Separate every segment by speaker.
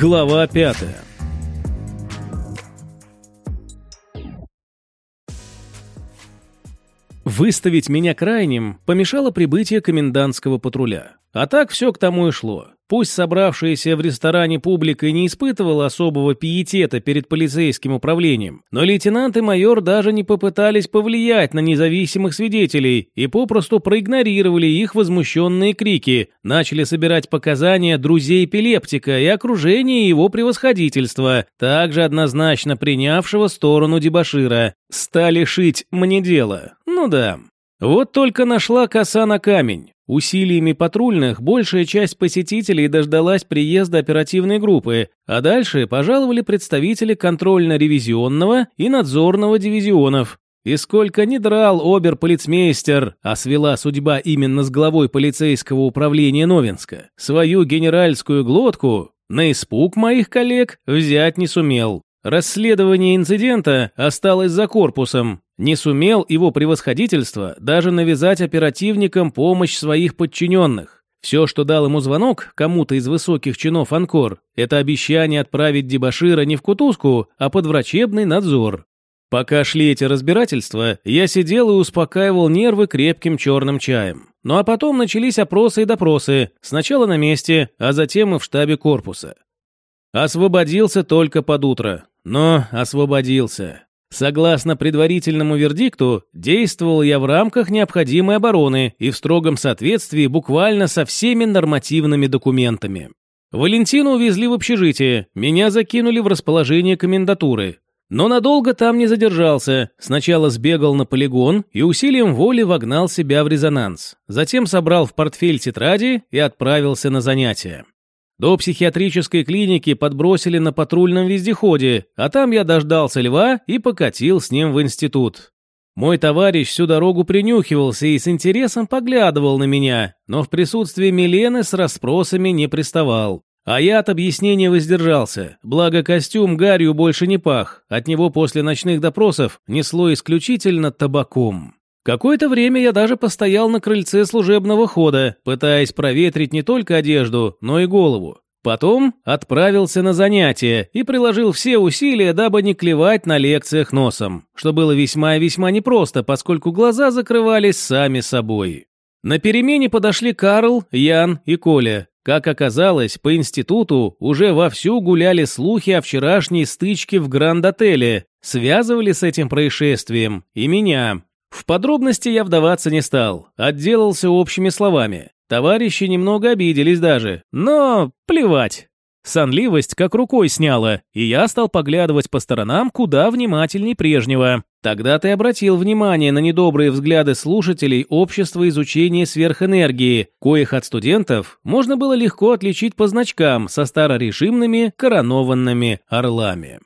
Speaker 1: Глава пятая. Выставить меня крайним помешало прибытие комендантского патруля. А так все к тому и шло. Пусть собравшаяся в ресторане публика не испытывала особого пиетета перед полицейским управлением, но лейтенант и майор даже не попытались повлиять на независимых свидетелей и попросту проигнорировали их возмущенные крики, начали собирать показания друзей эпилептика и окружения его превосходительства, также однозначно принявшего сторону дебашира. Стали шить «мне дело». Ну да. Вот только нашла коса на камень. Усилиями патрульных большая часть посетителей дождалась приезда оперативной группы, а дальше пожаловали представители контрольно-ревизионного и надзорного дивизионов. И сколько не драл обер-полицмейстер, а свела судьба именно с главой полицейского управления Новинска, свою генеральскую глотку, на испуг моих коллег взять не сумел. Расследование инцидента осталось за корпусом. Не сумел его превосходительство даже навязать оперативникам помощь своих подчиненных. Все, что дал ему звонок кому-то из высоких чинов Анкор, это обещание отправить дебашира не в кутузку, а под врачебный надзор. Пока шли эти разбирательства, я сидел и успокаивал нервы крепким черным чаем. Ну а потом начались опросы и допросы, сначала на месте, а затем и в штабе корпуса. Освободился только под утро. Но освободился. Согласно предварительному вердикту, действовал я в рамках необходимой обороны и в строгом соответствии буквально со всеми нормативными документами. Валентину увезли в общежитие, меня закинули в расположение комендатуры. Но надолго там не задержался. Сначала сбегал на полигон и усилием воли вогнал себя в резонанс. Затем собрал в портфель тетради и отправился на занятия. До психиатрической клиники подбросили на патрульном вездеходе, а там я дождался льва и покатил с ним в институт. Мой товарищ всю дорогу принюхивался и с интересом поглядывал на меня, но в присутствии Милены с расспросами не приставал. А я от объяснения воздержался, благо костюм гарью больше не пах, от него после ночных допросов несло исключительно табаком. Какое-то время я даже постоял на крыльце служебного хода, пытаясь проветрить не только одежду, но и голову. Потом отправился на занятия и приложил все усилия, дабы не клевать на лекциях носом, что было весьма и весьма непросто, поскольку глаза закрывались сами собой. На перемене подошли Карл, Ян и Коля. Как оказалось, по институту уже вовсю гуляли слухи о вчерашней стычке в Гранд-отеле, связывали с этим происшествием и меня. В подробности я вдаваться не стал, отделался общими словами. Товарищи немного обиделись даже, но плевать. Сонливость как рукой сняла, и я стал поглядывать по сторонам куда внимательней прежнего. Тогда ты обратил внимание на недобрые взгляды слушателей общества изучения сверхэнергии, коих от студентов можно было легко отличить по значкам со старорежимными коронованными орлами.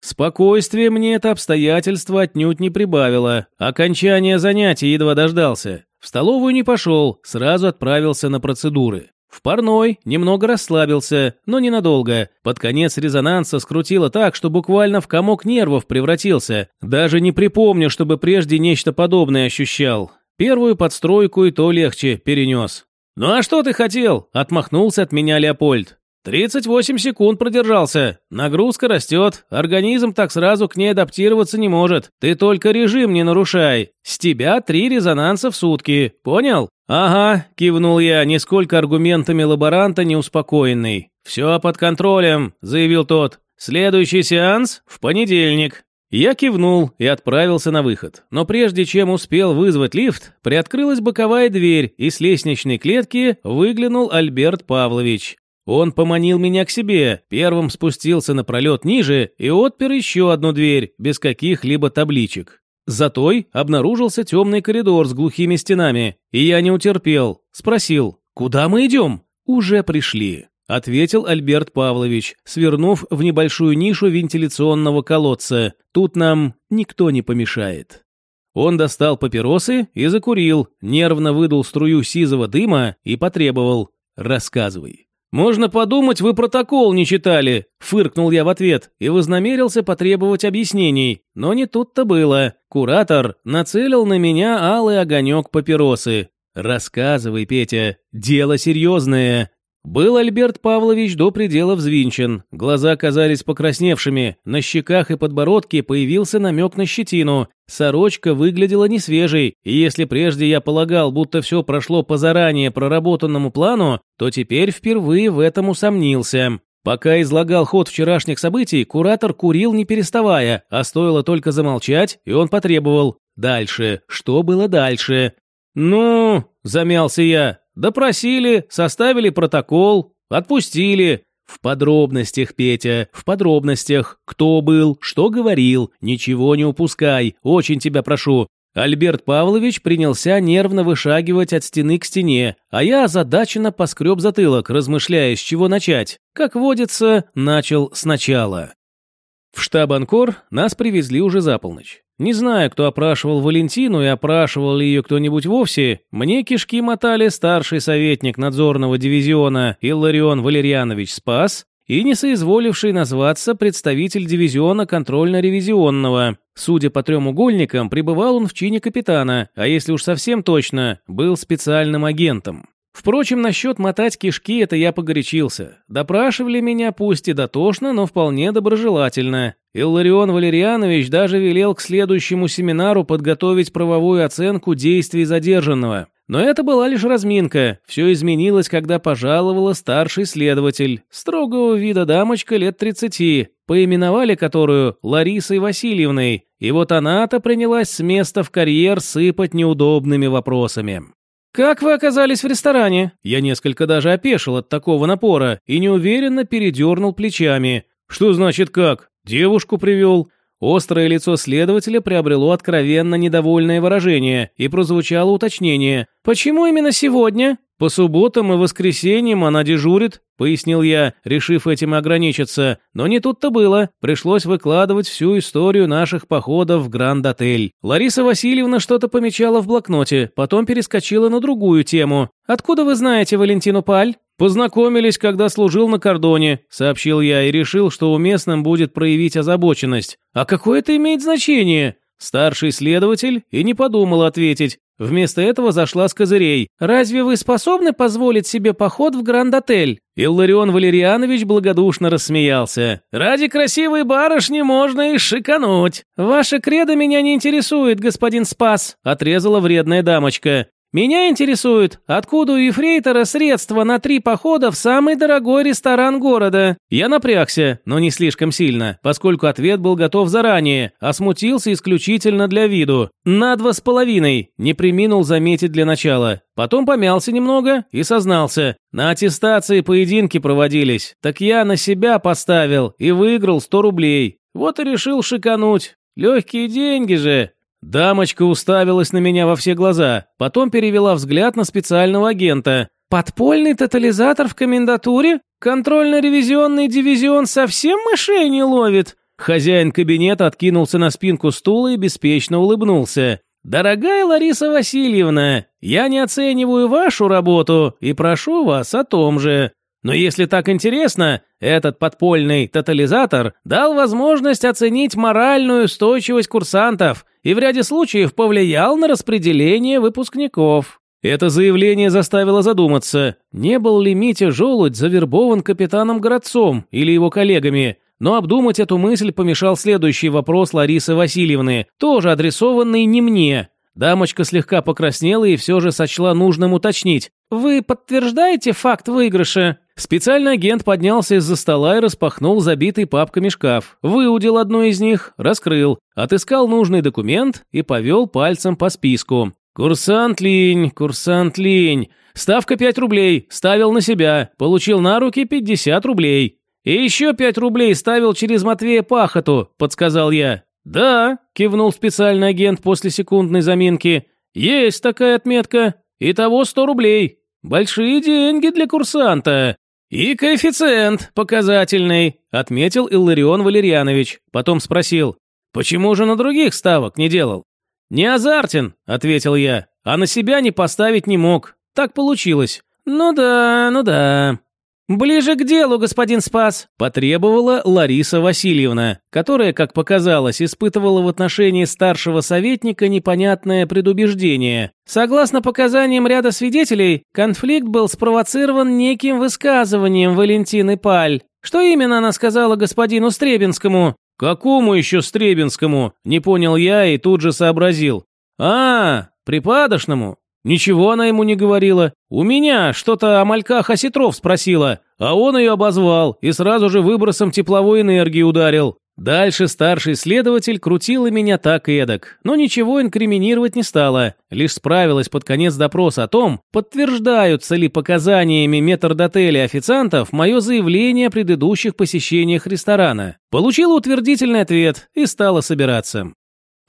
Speaker 1: Спокойствие мне это обстоятельство отнюдь не прибавило. Окончание занятий едва дождался. В столовую не пошел, сразу отправился на процедуры. В парной немного расслабился, но ненадолго. Под конец резонанса скрутило так, что буквально в комок нервов превратился. Даже не припомню, чтобы прежде нечто подобное ощущал. Первую подстройку и то легче перенес. «Ну а что ты хотел?» – отмахнулся от меня Леопольд. «Тридцать восемь секунд продержался. Нагрузка растет. Организм так сразу к ней адаптироваться не может. Ты только режим не нарушай. С тебя три резонанса в сутки. Понял?» «Ага», – кивнул я, нисколько аргументами лаборанта не успокоенный. «Все под контролем», – заявил тот. «Следующий сеанс в понедельник». Я кивнул и отправился на выход. Но прежде чем успел вызвать лифт, приоткрылась боковая дверь, и с лестничной клетки выглянул Альберт Павлович. Он поманил меня к себе, первым спустился на пролет ниже и отпер еще одну дверь, без каких-либо табличек. За той обнаружился темный коридор с глухими стенами, и я не утерпел. Спросил, куда мы идем? Уже пришли, ответил Альберт Павлович, свернув в небольшую нишу вентиляционного колодца. Тут нам никто не помешает. Он достал папиросы и закурил, нервно выдул струю сизого дыма и потребовал «Рассказывай». «Можно подумать, вы протокол не читали», – фыркнул я в ответ и вознамерился потребовать объяснений. Но не тут-то было. Куратор нацелил на меня алый огонек папиросы. «Рассказывай, Петя, дело серьезное». Был Альберт Павлович до предела взвинчен, глаза казались покрасневшими, на щеках и подбородке появился намек на щетину, сорочка выглядела несвежей, и если прежде я полагал, будто все прошло по заранее проработанному плану, то теперь впервые в этом усомнился. Пока излагал ход вчерашних событий, куратор курил не переставая, а стоило только замолчать, и он потребовал «Дальше, что было дальше?» «Ну...» – замялся я. Допросили, составили протокол, отпустили. В подробностях, Петя, в подробностях. Кто был, что говорил, ничего не упускай, очень тебя прошу. Альберт Павлович принялся нервно вышагивать от стены к стене, а я озадаченно поскреб затылок, размышляя, с чего начать. Как водится, начал сначала. В штаб Анкор нас привезли уже за полночь. Не знаю, кто опрашивал Валентину и опрашивал ли ее кто-нибудь вовсе, мне кишки мотали старший советник надзорного дивизиона Илларион Валерьянович Спас и не соизволивший назваться представитель дивизиона контрольно-ревизионного. Судя по треугольникам, пребывал он в чине капитана, а если уж совсем точно, был специальным агентом. Впрочем, насчет мотать кишки это я погорячился. Допрашивали меня пусть и дотошно, но вполне доброжелательно. Илларион Валерьянович даже велел к следующему семинару подготовить правовую оценку действий задержанного. Но это была лишь разминка. Все изменилось, когда пожаловала старший следователь, строгого вида дамочка лет 30, поименовали которую Ларисой Васильевной. И вот она-то принялась с места в карьер сыпать неудобными вопросами. «Как вы оказались в ресторане?» Я несколько даже опешил от такого напора и неуверенно передернул плечами. «Что значит как? Девушку привел?» Острое лицо следователя приобрело откровенно недовольное выражение и прозвучало уточнение. «Почему именно сегодня?» «По субботам и воскресеньям она дежурит», — пояснил я, решив этим ограничиться. Но не тут-то было. Пришлось выкладывать всю историю наших походов в Гранд-отель. Лариса Васильевна что-то помечала в блокноте, потом перескочила на другую тему. «Откуда вы знаете Валентину Паль?» «Познакомились, когда служил на кордоне», — сообщил я и решил, что уместным будет проявить озабоченность. «А какое это имеет значение?» Старший следователь и не подумал ответить. Вместо этого зашла с козырей. «Разве вы способны позволить себе поход в Гранд-отель?» Илларион Валерьянович благодушно рассмеялся. «Ради красивой барышни можно и шикануть!» «Ваша кредо меня не интересует, господин Спас», — отрезала вредная дамочка. Меня интересует, откуда у Ефрейтора средства на три похода в самый дорогой ресторан города. Я напрягся, но не слишком сильно, поскольку ответ был готов заранее, а смутился исключительно для виду. На два с половиной, не приминул заметить для начала. Потом помялся немного и сознался. На аттестации поединки проводились, так я на себя поставил и выиграл сто рублей. Вот и решил шикануть. Легкие деньги же, Дамочка уставилась на меня во все глаза, потом перевела взгляд на специального агента. «Подпольный тотализатор в комендатуре? Контрольно-ревизионный дивизион совсем мышей не ловит?» Хозяин кабинета откинулся на спинку стула и беспечно улыбнулся. «Дорогая Лариса Васильевна, я не оцениваю вашу работу и прошу вас о том же. Но если так интересно, этот подпольный тотализатор дал возможность оценить моральную устойчивость курсантов и в ряде случаев повлиял на распределение выпускников. Это заявление заставило задуматься, не был ли Митя Желудь завербован капитаном Городцом или его коллегами, но обдумать эту мысль помешал следующий вопрос Ларисы Васильевны, тоже адресованный не мне. Дамочка слегка покраснела и все же сочла нужным уточнить. «Вы подтверждаете факт выигрыша?» Специальный агент поднялся из-за стола и распахнул забитый папками шкаф, выудил одну из них, раскрыл, отыскал нужный документ и повел пальцем по списку. «Курсант Линь, курсант Линь. Ставка 5 рублей, ставил на себя, получил на руки 50 рублей. И еще 5 рублей ставил через Матвея Пахоту», – подсказал я. «Да», – кивнул специальный агент после секундной заминки. «Есть такая отметка. Итого 100 рублей. Большие деньги для курсанта». «И коэффициент показательный», — отметил Илларион Валерьянович. Потом спросил, «Почему же на других ставок не делал?» «Не азартен», — ответил я, «а на себя не поставить не мог. Так получилось». «Ну да, ну да». «Ближе к делу, господин Спас», – потребовала Лариса Васильевна, которая, как показалось, испытывала в отношении старшего советника непонятное предубеждение. Согласно показаниям ряда свидетелей, конфликт был спровоцирован неким высказыванием Валентины Паль. Что именно она сказала господину Стребинскому? «Какому еще Стребинскому?» – не понял я и тут же сообразил. «А, припадочному? Ничего она ему не говорила. У меня что-то о мальках осетров спросила, а он ее обозвал и сразу же выбросом тепловой энергии ударил. Дальше старший следователь крутила меня так и эдак, но ничего инкриминировать не стала, лишь справилась под конец допроса о том, подтверждаются ли показаниями метрдотеля официантов мое заявление о предыдущих посещениях ресторана. Получила утвердительный ответ и стала собираться.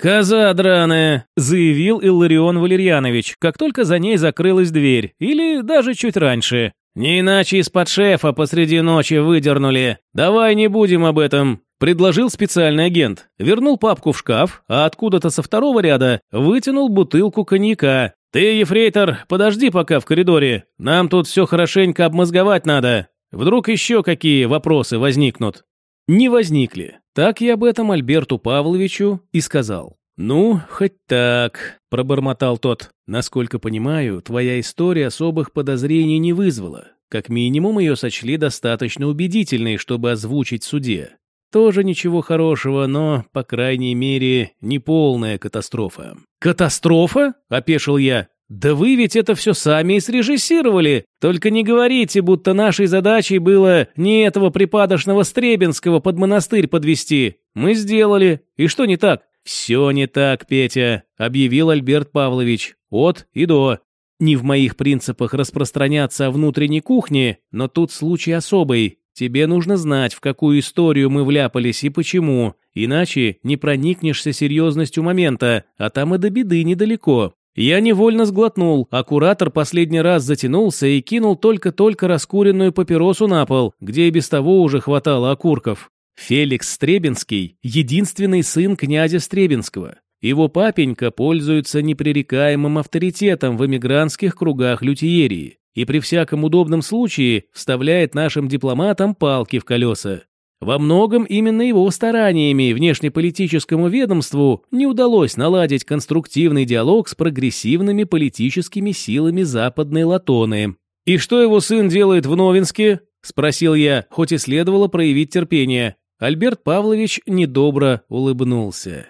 Speaker 1: «Коза драная», – заявил Илларион Валерьянович, как только за ней закрылась дверь, или даже чуть раньше. «Не иначе из-под шефа посреди ночи выдернули. Давай не будем об этом», – предложил специальный агент. Вернул папку в шкаф, а откуда-то со второго ряда вытянул бутылку коньяка. «Ты, ефрейтор, подожди пока в коридоре. Нам тут все хорошенько обмозговать надо. Вдруг еще какие вопросы возникнут?» Не возникли. Так я об этом Альберту Павловичу и сказал. «Ну, хоть так», – пробормотал тот. «Насколько понимаю, твоя история особых подозрений не вызвала. Как минимум, ее сочли достаточно убедительной, чтобы озвучить суде. Тоже ничего хорошего, но, по крайней мере, не полная катастрофа». «Катастрофа?» – опешил я. «Да вы ведь это все сами и срежиссировали. Только не говорите, будто нашей задачей было не этого припадочного Стребинского под монастырь подвести. Мы сделали. И что не так?» «Все не так, Петя», – объявил Альберт Павлович. «От и до. Не в моих принципах распространяться о внутренней кухне, но тут случай особый. Тебе нужно знать, в какую историю мы вляпались и почему, иначе не проникнешься серьезностью момента, а там и до беды недалеко. Я невольно сглотнул, а куратор последний раз затянулся и кинул только-только раскуренную папиросу на пол, где и без того уже хватало окурков. Феликс Стребинский – единственный сын князя Стребинского. Его папенька пользуется непререкаемым авторитетом в эмигрантских кругах лютиерии и при всяком удобном случае вставляет нашим дипломатам палки в колеса. Во многом именно его стараниями внешнеполитическому ведомству не удалось наладить конструктивный диалог с прогрессивными политическими силами западной Латоны. «И что его сын делает в Новинске?» – спросил я, хоть и следовало проявить терпение. Альберт Павлович недобро улыбнулся.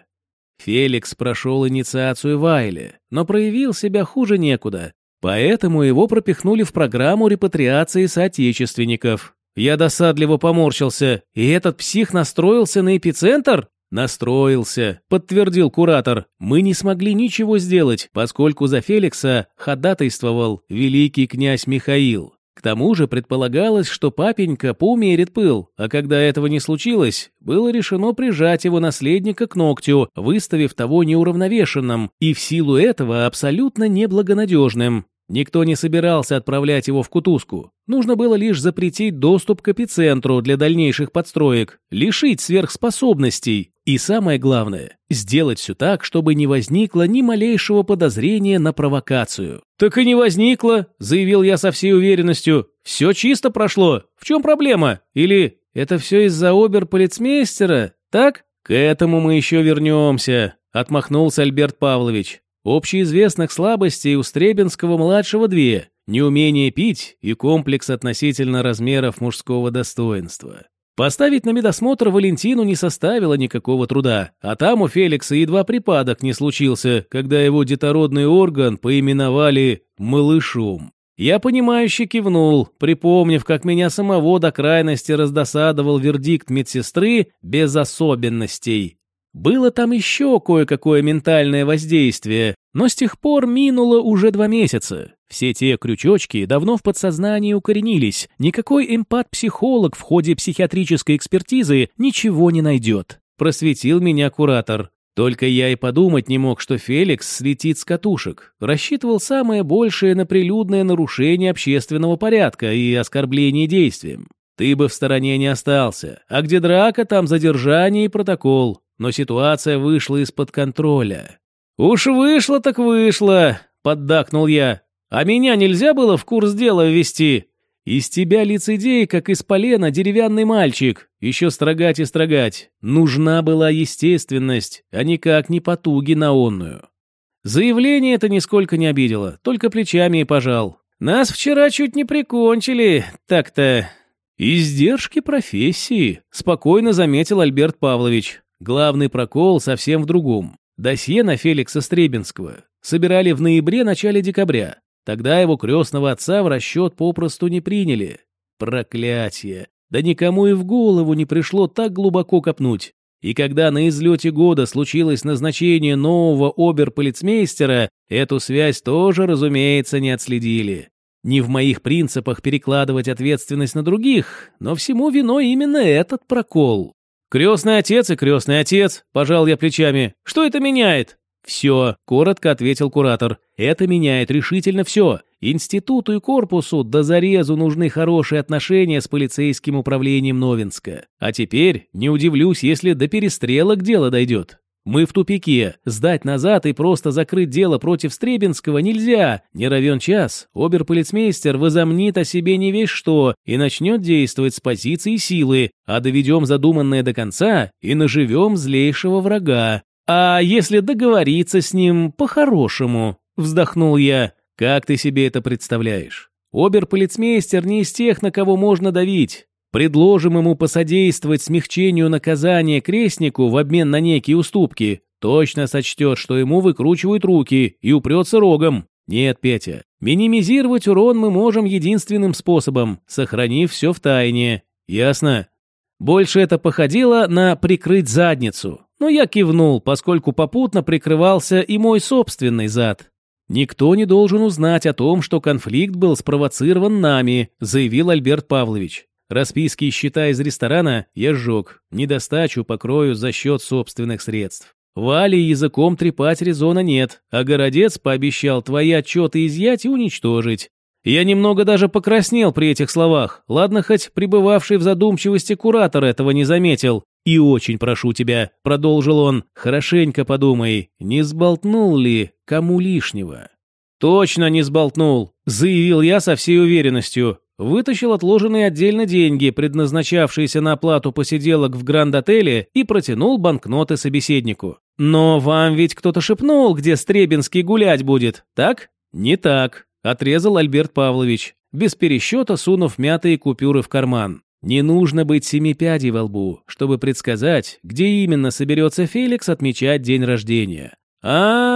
Speaker 1: Феликс прошел инициацию Вайле, но проявил себя хуже некуда, поэтому его пропихнули в программу репатриации соотечественников. Я досадливо поморщился. И этот псих настроился на эпицентр? Настроился, подтвердил куратор. Мы не смогли ничего сделать, поскольку за Феликса ходатайствовал великий князь Михаил. К тому же предполагалось, что папенька поумерит пыл, а когда этого не случилось, было решено прижать его наследника к ногтю, выставив того неуравновешенным и в силу этого абсолютно неблагонадежным. Никто не собирался отправлять его в кутузку. Нужно было лишь запретить доступ к эпицентру для дальнейших подстроек, лишить сверхспособностей и, самое главное, сделать все так, чтобы не возникло ни малейшего подозрения на провокацию. «Так и не возникло», — заявил я со всей уверенностью. «Все чисто прошло. В чем проблема? Или это все из-за оберполицмейстера, так?» «К этому мы еще вернемся», — отмахнулся Альберт Павлович. Общеизвестных слабостей у Стребинского-младшего две – неумение пить и комплекс относительно размеров мужского достоинства. Поставить на медосмотр Валентину не составило никакого труда, а там у Феликса едва припадок не случился, когда его детородный орган поименовали «малышом». Я понимающе кивнул, припомнив, как меня самого до крайности раздосадовал вердикт медсестры без особенностей. Было там еще кое-какое ментальное воздействие, но с тех пор минуло уже два месяца. Все те крючочки давно в подсознании укоренились. Никакой эмпат-психолог в ходе психиатрической экспертизы ничего не найдет. Просветил меня куратор. Только я и подумать не мог, что Феликс слетит с катушек. Рассчитывал самое большее на прилюдное нарушение общественного порядка и оскорбление действием. Ты бы в стороне не остался. А где драка, там задержание и протокол но ситуация вышла из-под контроля. «Уж вышло так вышло», — поддакнул я. «А меня нельзя было в курс дела ввести? Из тебя лицедей, как из полена, деревянный мальчик. Еще строгать и строгать. Нужна была естественность, а никак не потуги на онную. Заявление это нисколько не обидело, только плечами и пожал. Нас вчера чуть не прикончили, так-то. Издержки профессии, спокойно заметил Альберт Павлович. Главный прокол совсем в другом. Досье на Феликса Стребинского собирали в ноябре-начале декабря. Тогда его крестного отца в расчет попросту не приняли. Проклятие! Да никому и в голову не пришло так глубоко копнуть. И когда на излете года случилось назначение нового оберполицмейстера, эту связь тоже, разумеется, не отследили. Не в моих принципах перекладывать ответственность на других, но всему виной именно этот прокол. «Крестный отец и крестный отец», – пожал я плечами. «Что это меняет?» «Все», – коротко ответил куратор. «Это меняет решительно все. Институту и корпусу до зарезу нужны хорошие отношения с полицейским управлением Новинска. А теперь не удивлюсь, если до перестрелок дело дойдет. Мы в тупике. Сдать назад и просто закрыть дело против Стребинского нельзя. Не равен час. Оберполицмейстер возомнит о себе не весь что и начнет действовать с позиции силы, а доведем задуманное до конца и наживем злейшего врага. «А если договориться с ним по-хорошему?» – вздохнул я. «Как ты себе это представляешь? Оберполицмейстер не из тех, на кого можно давить. Предложим ему посодействовать смягчению наказания крестнику в обмен на некие уступки. Точно сочтет, что ему выкручивают руки и упрется рогом. Нет, Петя, минимизировать урон мы можем единственным способом, сохранив все в тайне. Ясно? Больше это походило на прикрыть задницу. Но я кивнул, поскольку попутно прикрывался и мой собственный зад. «Никто не должен узнать о том, что конфликт был спровоцирован нами», заявил Альберт Павлович. «Расписки и счета из ресторана я сжег. Недостачу покрою за счет собственных средств. Вале языком трепать резона нет, а городец пообещал твои отчеты изъять и уничтожить. Я немного даже покраснел при этих словах. Ладно, хоть пребывавший в задумчивости куратор этого не заметил. «И очень прошу тебя», — продолжил он, — «хорошенько подумай, не сболтнул ли кому лишнего?» «Точно не сболтнул», — заявил я со всей уверенностью. Вытащил отложенные отдельно деньги, предназначавшиеся на оплату посиделок в Гранд-отеле, и протянул банкноты собеседнику. «Но вам ведь кто-то шепнул, где Стребинский гулять будет, так?» «Не так», — отрезал Альберт Павлович, без пересчета сунув мятые купюры в карман. Не нужно быть семи пядей во лбу, чтобы предсказать, где именно соберется Феликс отмечать день рождения. а, -а,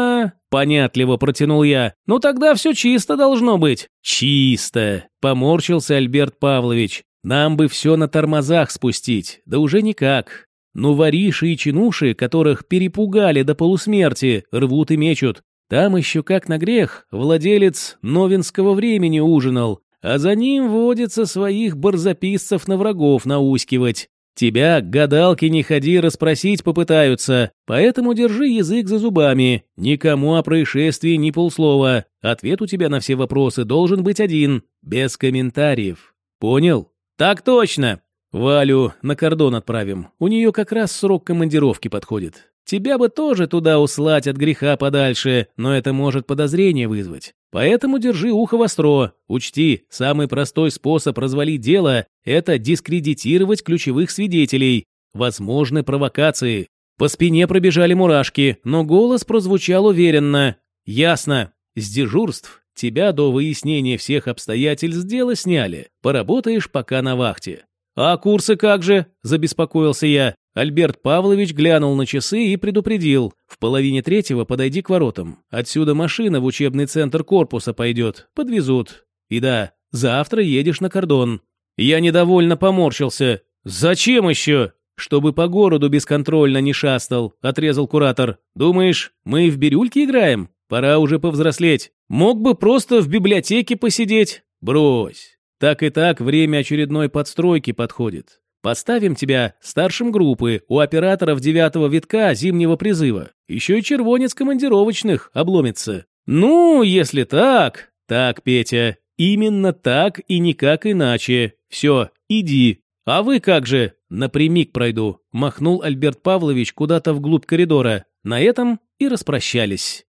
Speaker 1: понятливо протянул я. «Ну тогда все чисто должно быть». «Чисто», — поморщился Альберт Павлович. «Нам бы все на тормозах спустить, да уже никак. Ну вориши и чинуши, которых перепугали до полусмерти, рвут и мечут. Там еще как на грех, владелец новинского времени ужинал, а за ним водится своих барзаписцев на врагов наускивать. Тебя к гадалке не ходи, расспросить попытаются, поэтому держи язык за зубами. Никому о происшествии ни полслова. Ответ у тебя на все вопросы должен быть один, без комментариев. Понял? Так точно. Валю на кордон отправим. У нее как раз срок командировки подходит. Тебя бы тоже туда услать от греха подальше, но это может подозрение вызвать. Поэтому держи ухо востро. Учти, самый простой способ развалить дело – это дискредитировать ключевых свидетелей. Возможны провокации. По спине пробежали мурашки, но голос прозвучал уверенно. «Ясно. С дежурств тебя до выяснения всех обстоятельств дела сняли. Поработаешь пока на вахте». «А курсы как же?» – забеспокоился я. Альберт Павлович глянул на часы и предупредил. «В половине третьего подойди к воротам. Отсюда машина в учебный центр корпуса пойдет. Подвезут. И да, завтра едешь на кордон». Я недовольно поморщился. «Зачем еще?» «Чтобы по городу бесконтрольно не шастал», — отрезал куратор. «Думаешь, мы в бирюльке играем? Пора уже повзрослеть. Мог бы просто в библиотеке посидеть. Брось. Так и так время очередной подстройки подходит. Поставим тебя старшим группы у операторов девятого витка зимнего призыва. Еще и червонец командировочных обломится. Ну, если так... Так, Петя, именно так и никак иначе. Все, иди. А вы как же? Напрямик пройду. Махнул Альберт Павлович куда-то вглубь коридора. На этом и распрощались.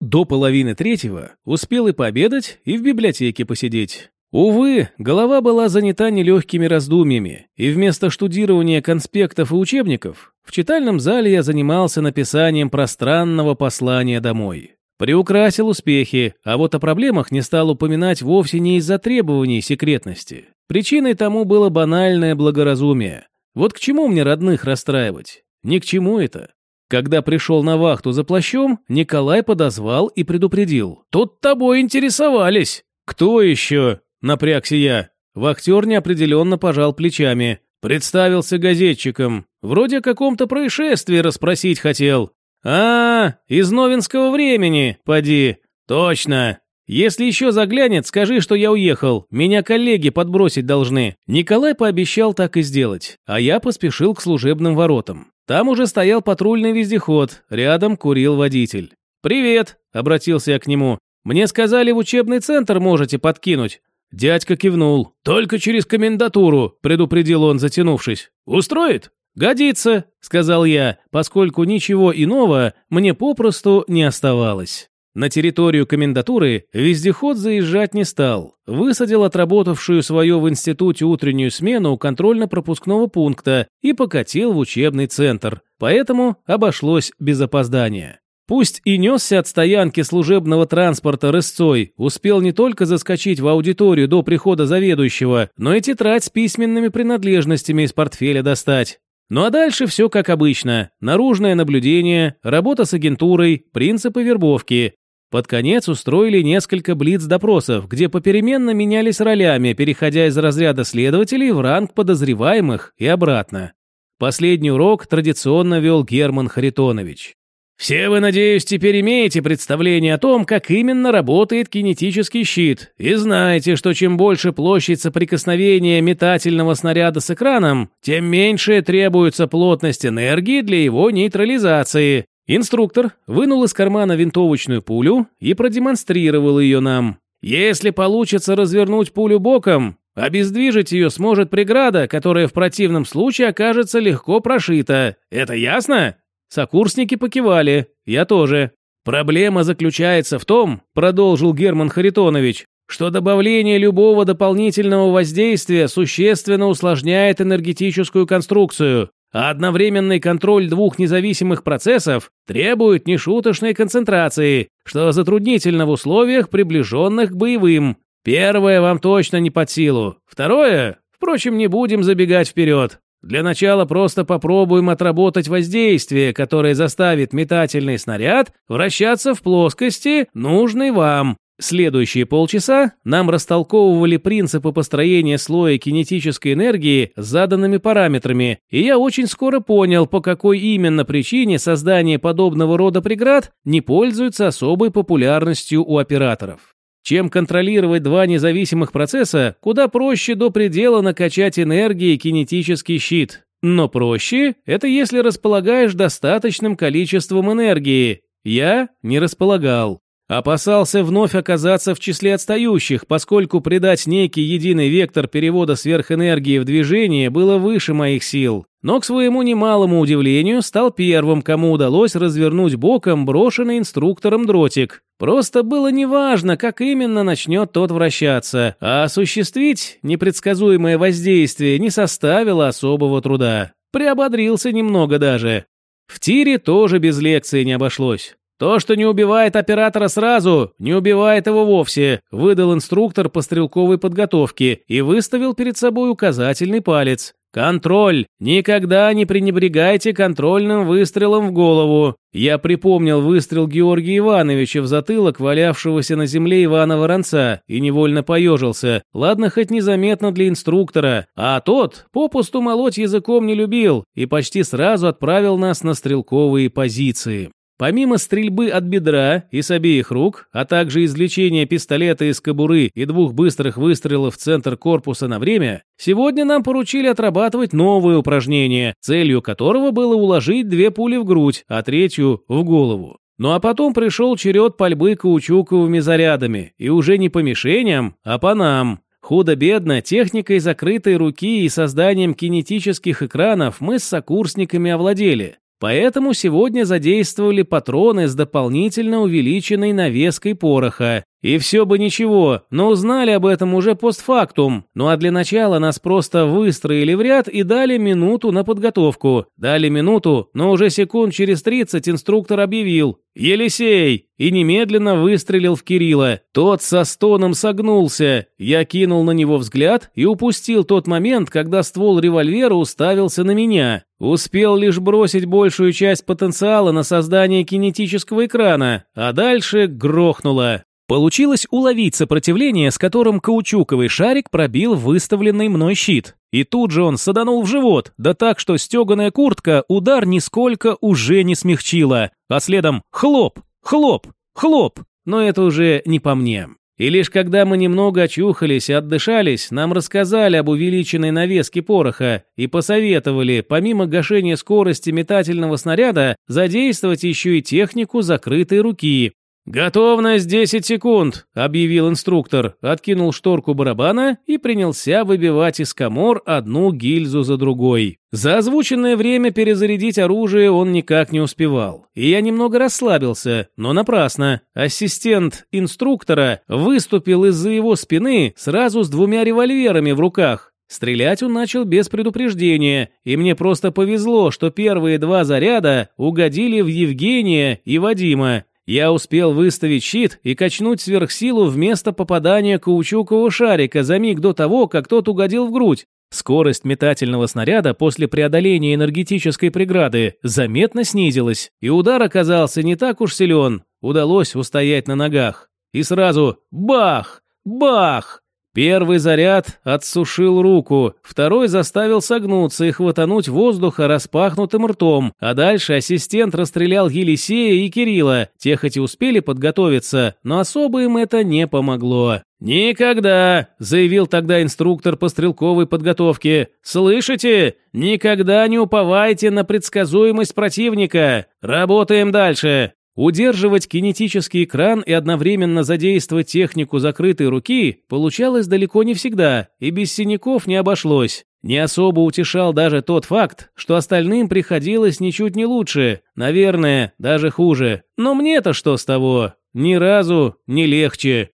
Speaker 1: До половины третьего успел и пообедать, и в библиотеке посидеть. Увы, голова была занята нелегкими раздумьями, и вместо штудирования конспектов и учебников в читальном зале я занимался написанием пространного послания домой. Приукрасил успехи, а вот о проблемах не стал упоминать вовсе не из-за требований секретности. Причиной тому было банальное благоразумие. Вот к чему мне родных расстраивать? Ни к чему это. Когда пришел на вахту за плащом, Николай подозвал и предупредил. «Тут тобой интересовались». «Кто еще?» Напрягся я. Вахтер неопределенно пожал плечами. Представился газетчиком. Вроде о каком-то происшествии расспросить хотел. А, из новинского времени, поди. Точно. Если еще заглянет, скажи, что я уехал. Меня коллеги подбросить должны. Николай пообещал так и сделать, а я поспешил к служебным воротам. Там уже стоял патрульный вездеход, рядом курил водитель. «Привет», — обратился я к нему. «Мне сказали, в учебный центр можете подкинуть. Дядька кивнул. «Только через комендатуру», — предупредил он, затянувшись. «Устроит?» «Годится», — сказал я, поскольку ничего иного мне попросту не оставалось. На территорию комендатуры вездеход заезжать не стал. Высадил отработавшую свое в институте утреннюю смену у контрольно-пропускного пункта и покатил в учебный центр. Поэтому обошлось без опоздания. Пусть и несся от стоянки служебного транспорта рысцой, успел не только заскочить в аудиторию до прихода заведующего, но и тетрадь с письменными принадлежностями из портфеля достать. Ну а дальше все как обычно. Наружное наблюдение, работа с агентурой, принципы вербовки. Под конец устроили несколько блиц-допросов, где попеременно менялись ролями, переходя из разряда следователей в ранг подозреваемых и обратно. Последний урок традиционно вел Герман Харитонович. Все вы, надеюсь, теперь имеете представление о том, как именно работает кинетический щит, и знаете, что чем больше площадь соприкосновения метательного снаряда с экраном, тем меньше требуется плотность энергии для его нейтрализации. Инструктор вынул из кармана винтовочную пулю и продемонстрировал ее нам. Если получится развернуть пулю боком, обездвижить ее сможет преграда, которая в противном случае окажется легко прошита. Это ясно? Сокурсники покивали, я тоже. Проблема заключается в том, продолжил Герман Харитонович, что добавление любого дополнительного воздействия существенно усложняет энергетическую конструкцию, а одновременный контроль двух независимых процессов требует нешуточной концентрации, что затруднительно в условиях, приближенных к боевым. Первое вам точно не под силу. Второе, впрочем, не будем забегать вперед. Для начала просто попробуем отработать воздействие, которое заставит метательный снаряд вращаться в плоскости, нужной вам. Следующие полчаса нам растолковывали принципы построения слоя кинетической энергии с заданными параметрами, и я очень скоро понял, по какой именно причине создание подобного рода преград не пользуется особой популярностью у операторов. Чем контролировать два независимых процесса, куда проще до предела накачать энергией кинетический щит. Но проще – это если располагаешь достаточным количеством энергии. Я не располагал. Опасался вновь оказаться в числе отстающих, поскольку придать некий единый вектор перевода сверхэнергии в движение было выше моих сил. Но, к своему немалому удивлению, стал первым, кому удалось развернуть боком брошенный инструктором дротик. Просто было неважно, как именно начнет тот вращаться, а осуществить непредсказуемое воздействие не составило особого труда. Приободрился немного даже. В тире тоже без лекции не обошлось. «То, что не убивает оператора сразу, не убивает его вовсе», выдал инструктор по стрелковой подготовке и выставил перед собой указательный палец. «Контроль! Никогда не пренебрегайте контрольным выстрелом в голову!» Я припомнил выстрел Георгия Ивановича в затылок валявшегося на земле Ивана Воронца и невольно поежился. Ладно, хоть незаметно для инструктора. А тот попусту молоть языком не любил и почти сразу отправил нас на стрелковые позиции. Помимо стрельбы от бедра и с обеих рук, а также извлечения пистолета из кобуры и двух быстрых выстрелов в центр корпуса на время, сегодня нам поручили отрабатывать новое упражнение, целью которого было уложить две пули в грудь, а третью в голову. Ну а потом пришел черед пальбы каучуковыми зарядами, и уже не по мишеням, а по нам. Худо-бедно, техникой закрытой руки и созданием кинетических экранов мы с сокурсниками овладели. Поэтому сегодня задействовали патроны с дополнительно увеличенной навеской пороха. И все бы ничего, но узнали об этом уже постфактум. Ну а для начала нас просто выстроили в ряд и дали минуту на подготовку. Дали минуту, но уже секунд через 30 инструктор объявил «Елисей!» и немедленно выстрелил в Кирилла. Тот со стоном согнулся. Я кинул на него взгляд и упустил тот момент, когда ствол револьвера уставился на меня. Успел лишь бросить большую часть потенциала на создание кинетического экрана, а дальше грохнуло. Получилось уловить сопротивление, с которым каучуковый шарик пробил выставленный мной щит. И тут же он саданул в живот, да так, что стеганая куртка удар нисколько уже не смягчила. А следом хлоп, хлоп, хлоп. Но это уже не по мне. И лишь когда мы немного очухались и отдышались, нам рассказали об увеличенной навеске пороха и посоветовали, помимо гашения скорости метательного снаряда, задействовать еще и технику закрытой руки, «Готовность 10 секунд», — объявил инструктор, откинул шторку барабана и принялся выбивать из комор одну гильзу за другой. За озвученное время перезарядить оружие он никак не успевал. И я немного расслабился, но напрасно. Ассистент инструктора выступил из-за его спины сразу с двумя револьверами в руках. Стрелять он начал без предупреждения, и мне просто повезло, что первые два заряда угодили в Евгения и Вадима, я успел выставить щит и качнуть сверхсилу вместо попадания каучукового шарика за миг до того, как тот угодил в грудь. Скорость метательного снаряда после преодоления энергетической преграды заметно снизилась, и удар оказался не так уж силен. Удалось устоять на ногах. И сразу бах! Бах! Первый заряд отсушил руку, второй заставил согнуться и хватануть воздуха распахнутым ртом, а дальше ассистент расстрелял Елисея и Кирилла. Те хоть и успели подготовиться, но особо им это не помогло. «Никогда!» – заявил тогда инструктор по стрелковой подготовке. «Слышите? Никогда не уповайте на предсказуемость противника! Работаем дальше!» Удерживать кинетический экран и одновременно задействовать технику закрытой руки получалось далеко не всегда, и без синяков не обошлось. Не особо утешал даже тот факт, что остальным приходилось ничуть не лучше, наверное, даже хуже. Но мне-то что с того? Ни разу не легче.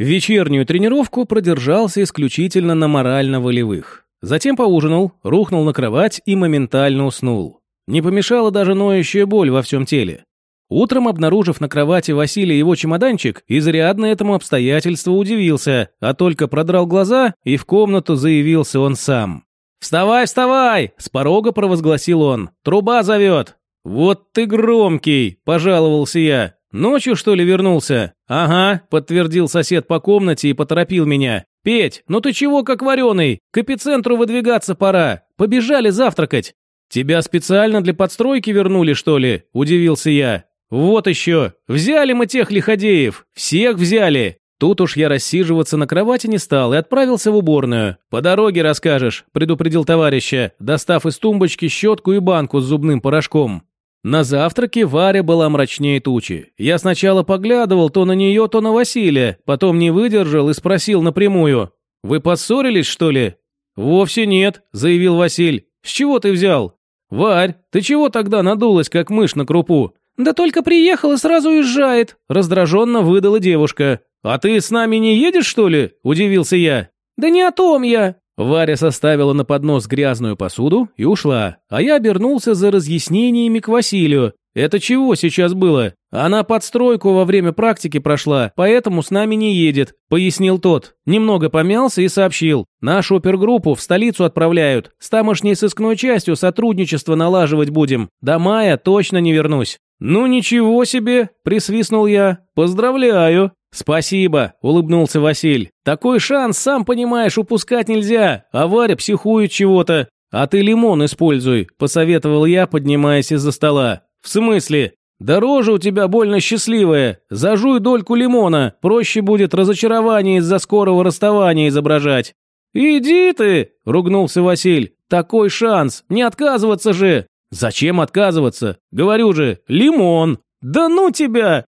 Speaker 1: Вечернюю тренировку продержался исключительно на морально-волевых. Затем поужинал, рухнул на кровать и моментально уснул. Не помешала даже ноющая боль во всем теле. Утром, обнаружив на кровати Василия его чемоданчик, изрядно этому обстоятельству удивился, а только продрал глаза, и в комнату заявился он сам. «Вставай, вставай!» – с порога провозгласил он. «Труба зовет!» «Вот ты громкий!» – пожаловался я. «Ночью, что ли, вернулся?» «Ага», – подтвердил сосед по комнате и поторопил меня. «Петь, ну ты чего как вареный? К эпицентру выдвигаться пора. Побежали завтракать». «Тебя специально для подстройки вернули, что ли?» – удивился я. «Вот еще! Взяли мы тех лиходеев! Всех взяли!» Тут уж я рассиживаться на кровати не стал и отправился в уборную. «По дороге расскажешь», – предупредил товарища, достав из тумбочки щетку и банку с зубным порошком. На завтраке Варя была мрачнее тучи. Я сначала поглядывал то на нее, то на Василия, потом не выдержал и спросил напрямую. «Вы поссорились, что ли?» «Вовсе нет», – заявил Василь. «С чего ты взял?» «Варь, ты чего тогда надулась, как мышь на крупу? «Да только приехал и сразу уезжает», – раздраженно выдала девушка. «А ты с нами не едешь, что ли?» – удивился я. «Да не о том я». Варя составила на поднос грязную посуду и ушла, а я обернулся за разъяснениями к Василию. «Это чего сейчас было? Она подстройку во время практики прошла, поэтому с нами не едет», – пояснил тот. Немного помялся и сообщил. «Нашу опергруппу в столицу отправляют. С тамошней сыскной частью сотрудничество налаживать будем. До мая точно не вернусь». «Ну ничего себе!» – присвистнул я. «Поздравляю!» «Спасибо!» – улыбнулся Василь. «Такой шанс, сам понимаешь, упускать нельзя, а психует чего-то. А ты лимон используй», – посоветовал я, поднимаясь из-за стола. «В смысле?» «Дороже у тебя больно счастливая. Зажуй дольку лимона, проще будет разочарование из-за скорого расставания изображать». «Иди ты!» – ругнулся Василь. «Такой шанс! Не отказываться же!» Зачем отказываться? Говорю же, лимон. Да ну тебя!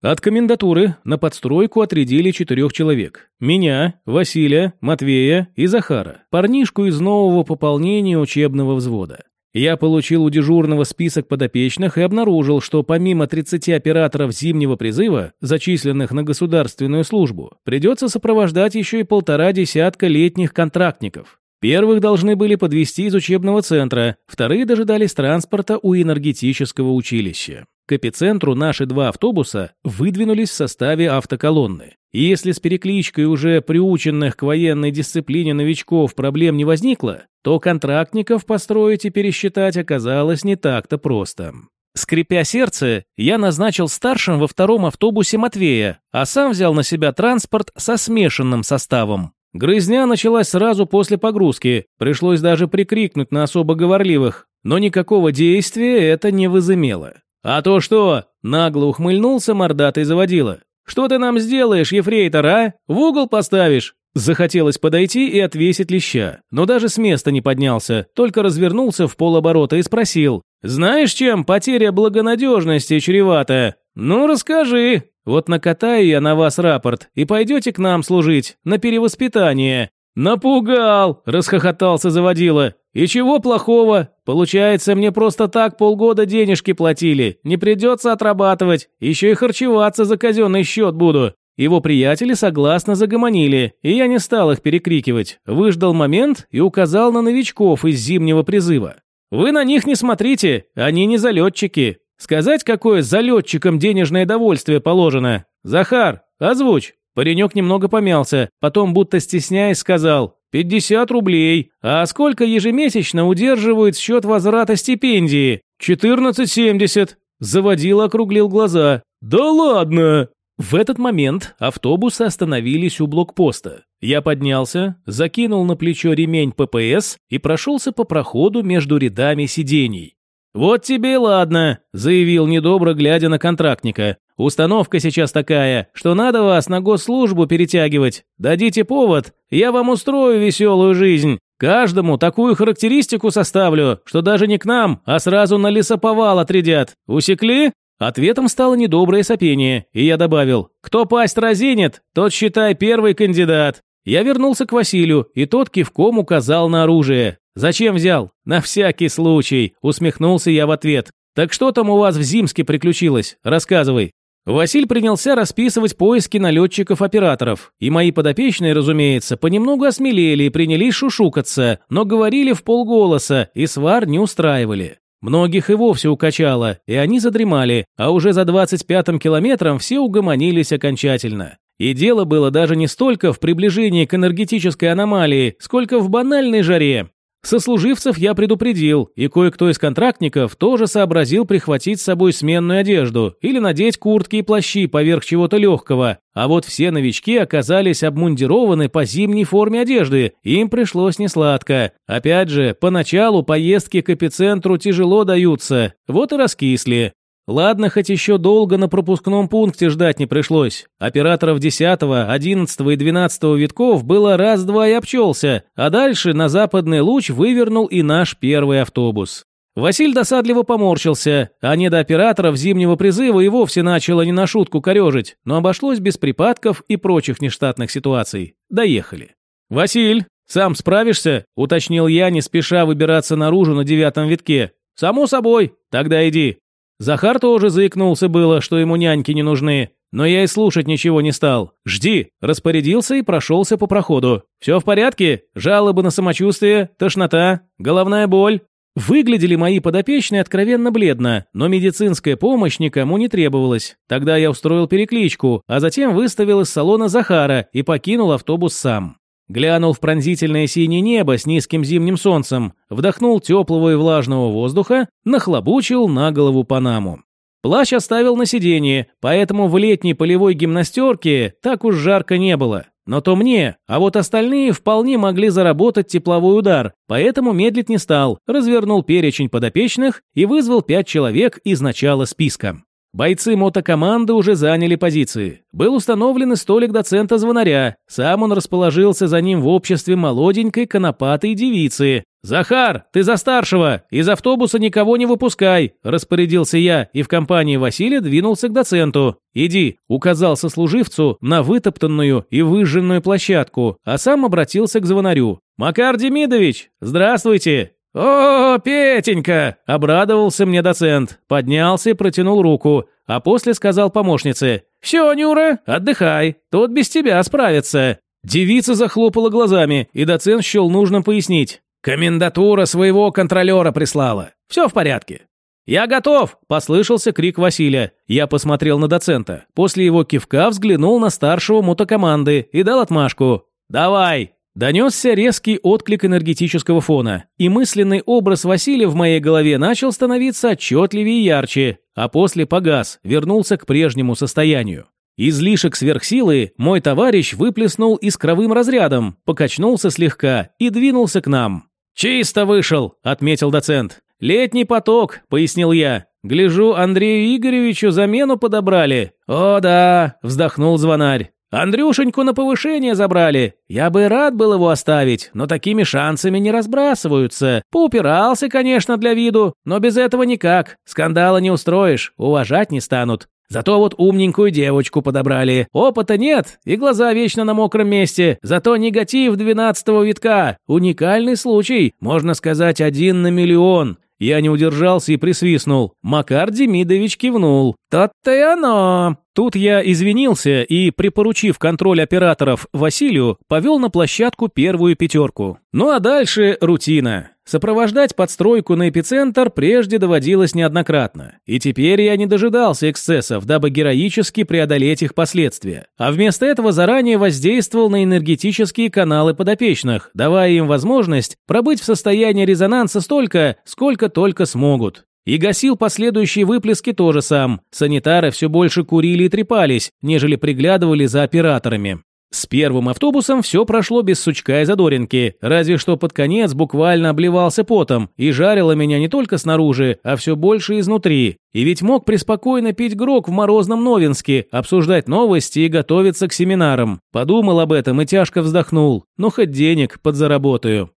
Speaker 1: От комендатуры на подстройку отрядили четырех человек. Меня, Василия, Матвея и Захара, парнишку из нового пополнения учебного взвода. Я получил у дежурного список подопечных и обнаружил, что помимо 30 операторов зимнего призыва, зачисленных на государственную службу, придется сопровождать еще и полтора десятка летних контрактников. Первых должны были подвести из учебного центра, вторые дожидались транспорта у энергетического училища. К эпицентру наши два автобуса выдвинулись в составе автоколонны. И если с перекличкой уже приученных к военной дисциплине новичков проблем не возникло, то контрактников построить и пересчитать оказалось не так-то просто. Скрипя сердце, я назначил старшим во втором автобусе Матвея, а сам взял на себя транспорт со смешанным составом. Грызня началась сразу после погрузки, пришлось даже прикрикнуть на особо говорливых, но никакого действия это не возымело. «А то что?» – нагло ухмыльнулся мордатый заводила. «Что ты нам сделаешь, ефрейтор, а? В угол поставишь?» Захотелось подойти и отвесить леща, но даже с места не поднялся, только развернулся в полоборота и спросил. «Знаешь, чем потеря благонадежности чревата? Ну, расскажи!» Вот накатаю я на вас рапорт, и пойдете к нам служить, на перевоспитание». «Напугал!» – расхохотался заводила. «И чего плохого? Получается, мне просто так полгода денежки платили. Не придется отрабатывать. Еще и харчеваться за казенный счет буду». Его приятели согласно загомонили, и я не стал их перекрикивать. Выждал момент и указал на новичков из зимнего призыва. «Вы на них не смотрите, они не залетчики. Сказать, какое залетчикам денежное довольствие положено? Захар, озвучь. Паренек немного помялся, потом, будто стесняясь, сказал «пятьдесят рублей. А сколько ежемесячно удерживает счет возврата стипендии?» «Четырнадцать семьдесят». Заводил, округлил глаза. «Да ладно!» В этот момент автобусы остановились у блокпоста. Я поднялся, закинул на плечо ремень ППС и прошелся по проходу между рядами сидений. «Вот тебе и ладно», – заявил недобро, глядя на контрактника. «Установка сейчас такая, что надо вас на госслужбу перетягивать. Дадите повод, я вам устрою веселую жизнь. Каждому такую характеристику составлю, что даже не к нам, а сразу на лесоповал отрядят. Усекли?» Ответом стало недоброе сопение, и я добавил, «Кто пасть разинет, тот, считай, первый кандидат». Я вернулся к Василию, и тот кивком указал на оружие. «Зачем взял?» «На всякий случай», — усмехнулся я в ответ. «Так что там у вас в Зимске приключилось? Рассказывай». Василь принялся расписывать поиски налетчиков-операторов, и мои подопечные, разумеется, понемногу осмелели и принялись шушукаться, но говорили в полголоса и свар не устраивали. Многих и вовсе укачало, и они задремали, а уже за 25-м километром все угомонились окончательно. И дело было даже не столько в приближении к энергетической аномалии, сколько в банальной жаре. Сослуживцев я предупредил, и кое-кто из контрактников тоже сообразил прихватить с собой сменную одежду или надеть куртки и плащи поверх чего-то легкого. А вот все новички оказались обмундированы по зимней форме одежды, им пришлось несладко. Опять же, поначалу поездки к эпицентру тяжело даются, вот и раскисли. Ладно, хоть еще долго на пропускном пункте ждать не пришлось. Операторов 10, 11 и 12 витков было раз-два и обчелся, а дальше на западный луч вывернул и наш первый автобус. Василь досадливо поморщился, а не до операторов зимнего призыва и вовсе начало не на шутку корежить, но обошлось без припадков и прочих нештатных ситуаций. Доехали. «Василь, сам справишься?» – уточнил я, не спеша выбираться наружу на девятом витке. «Само собой. Тогда иди». Захар тоже заикнулся было, что ему няньки не нужны, но я и слушать ничего не стал. «Жди!» – распорядился и прошелся по проходу. «Все в порядке? Жалобы на самочувствие? Тошнота? Головная боль?» Выглядели мои подопечные откровенно бледно, но медицинская помощь никому не требовалась. Тогда я устроил перекличку, а затем выставил из салона Захара и покинул автобус сам. Глянул в пронзительное синее небо с низким зимним солнцем, вдохнул теплого и влажного воздуха, нахлобучил на голову Панаму. Плащ оставил на сиденье, поэтому в летней полевой гимнастерке так уж жарко не было. Но то мне, а вот остальные вполне могли заработать тепловой удар, поэтому медлить не стал, развернул перечень подопечных и вызвал пять человек из начала списка. Бойцы мотокоманды уже заняли позиции. Был установлен и столик доцента звонаря. Сам он расположился за ним в обществе молоденькой конопатой девицы. «Захар, ты за старшего! Из автобуса никого не выпускай!» – распорядился я и в компании Василия двинулся к доценту. «Иди», – указал сослуживцу на вытоптанную и выжженную площадку, а сам обратился к звонарю. «Макар Демидович, здравствуйте! «О, Петенька!» – обрадовался мне доцент, поднялся и протянул руку, а после сказал помощнице, «Все, Нюра, отдыхай, тут без тебя справится». Девица захлопала глазами, и доцент счел нужным пояснить. «Комендатура своего контролера прислала. Все в порядке». «Я готов!» – послышался крик Василия. Я посмотрел на доцента. После его кивка взглянул на старшего мотокоманды и дал отмашку. «Давай!» Донесся резкий отклик энергетического фона, и мысленный образ Василия в моей голове начал становиться отчетливее и ярче, а после погас, вернулся к прежнему состоянию. Излишек сверхсилы мой товарищ выплеснул искровым разрядом, покачнулся слегка и двинулся к нам. «Чисто вышел», — отметил доцент. «Летний поток», — пояснил я. «Гляжу, Андрею Игоревичу замену подобрали». «О да», — вздохнул звонарь. Андрюшеньку на повышение забрали. Я бы рад был его оставить, но такими шансами не разбрасываются. Поупирался, конечно, для виду, но без этого никак. Скандала не устроишь, уважать не станут. Зато вот умненькую девочку подобрали. Опыта нет, и глаза вечно на мокром месте. Зато негатив двенадцатого витка. Уникальный случай, можно сказать, один на миллион. Я не удержался и присвистнул. Макар Демидович кивнул. «Тот-то и оно!» Тут я извинился и, припоручив контроль операторов Василию, повел на площадку первую пятерку. Ну а дальше рутина. Сопровождать подстройку на эпицентр прежде доводилось неоднократно, и теперь я не дожидался эксцессов, дабы героически преодолеть их последствия, а вместо этого заранее воздействовал на энергетические каналы подопечных, давая им возможность пробыть в состоянии резонанса столько, сколько только смогут. И гасил последующие выплески тоже сам. Санитары все больше курили и трепались, нежели приглядывали за операторами. С первым автобусом все прошло без сучка и задоринки, разве что под конец буквально обливался потом и жарило меня не только снаружи, а все больше изнутри. И ведь мог преспокойно пить грок в морозном Новинске, обсуждать новости и готовиться к семинарам. Подумал об этом и тяжко вздохнул. Ну хоть денег подзаработаю.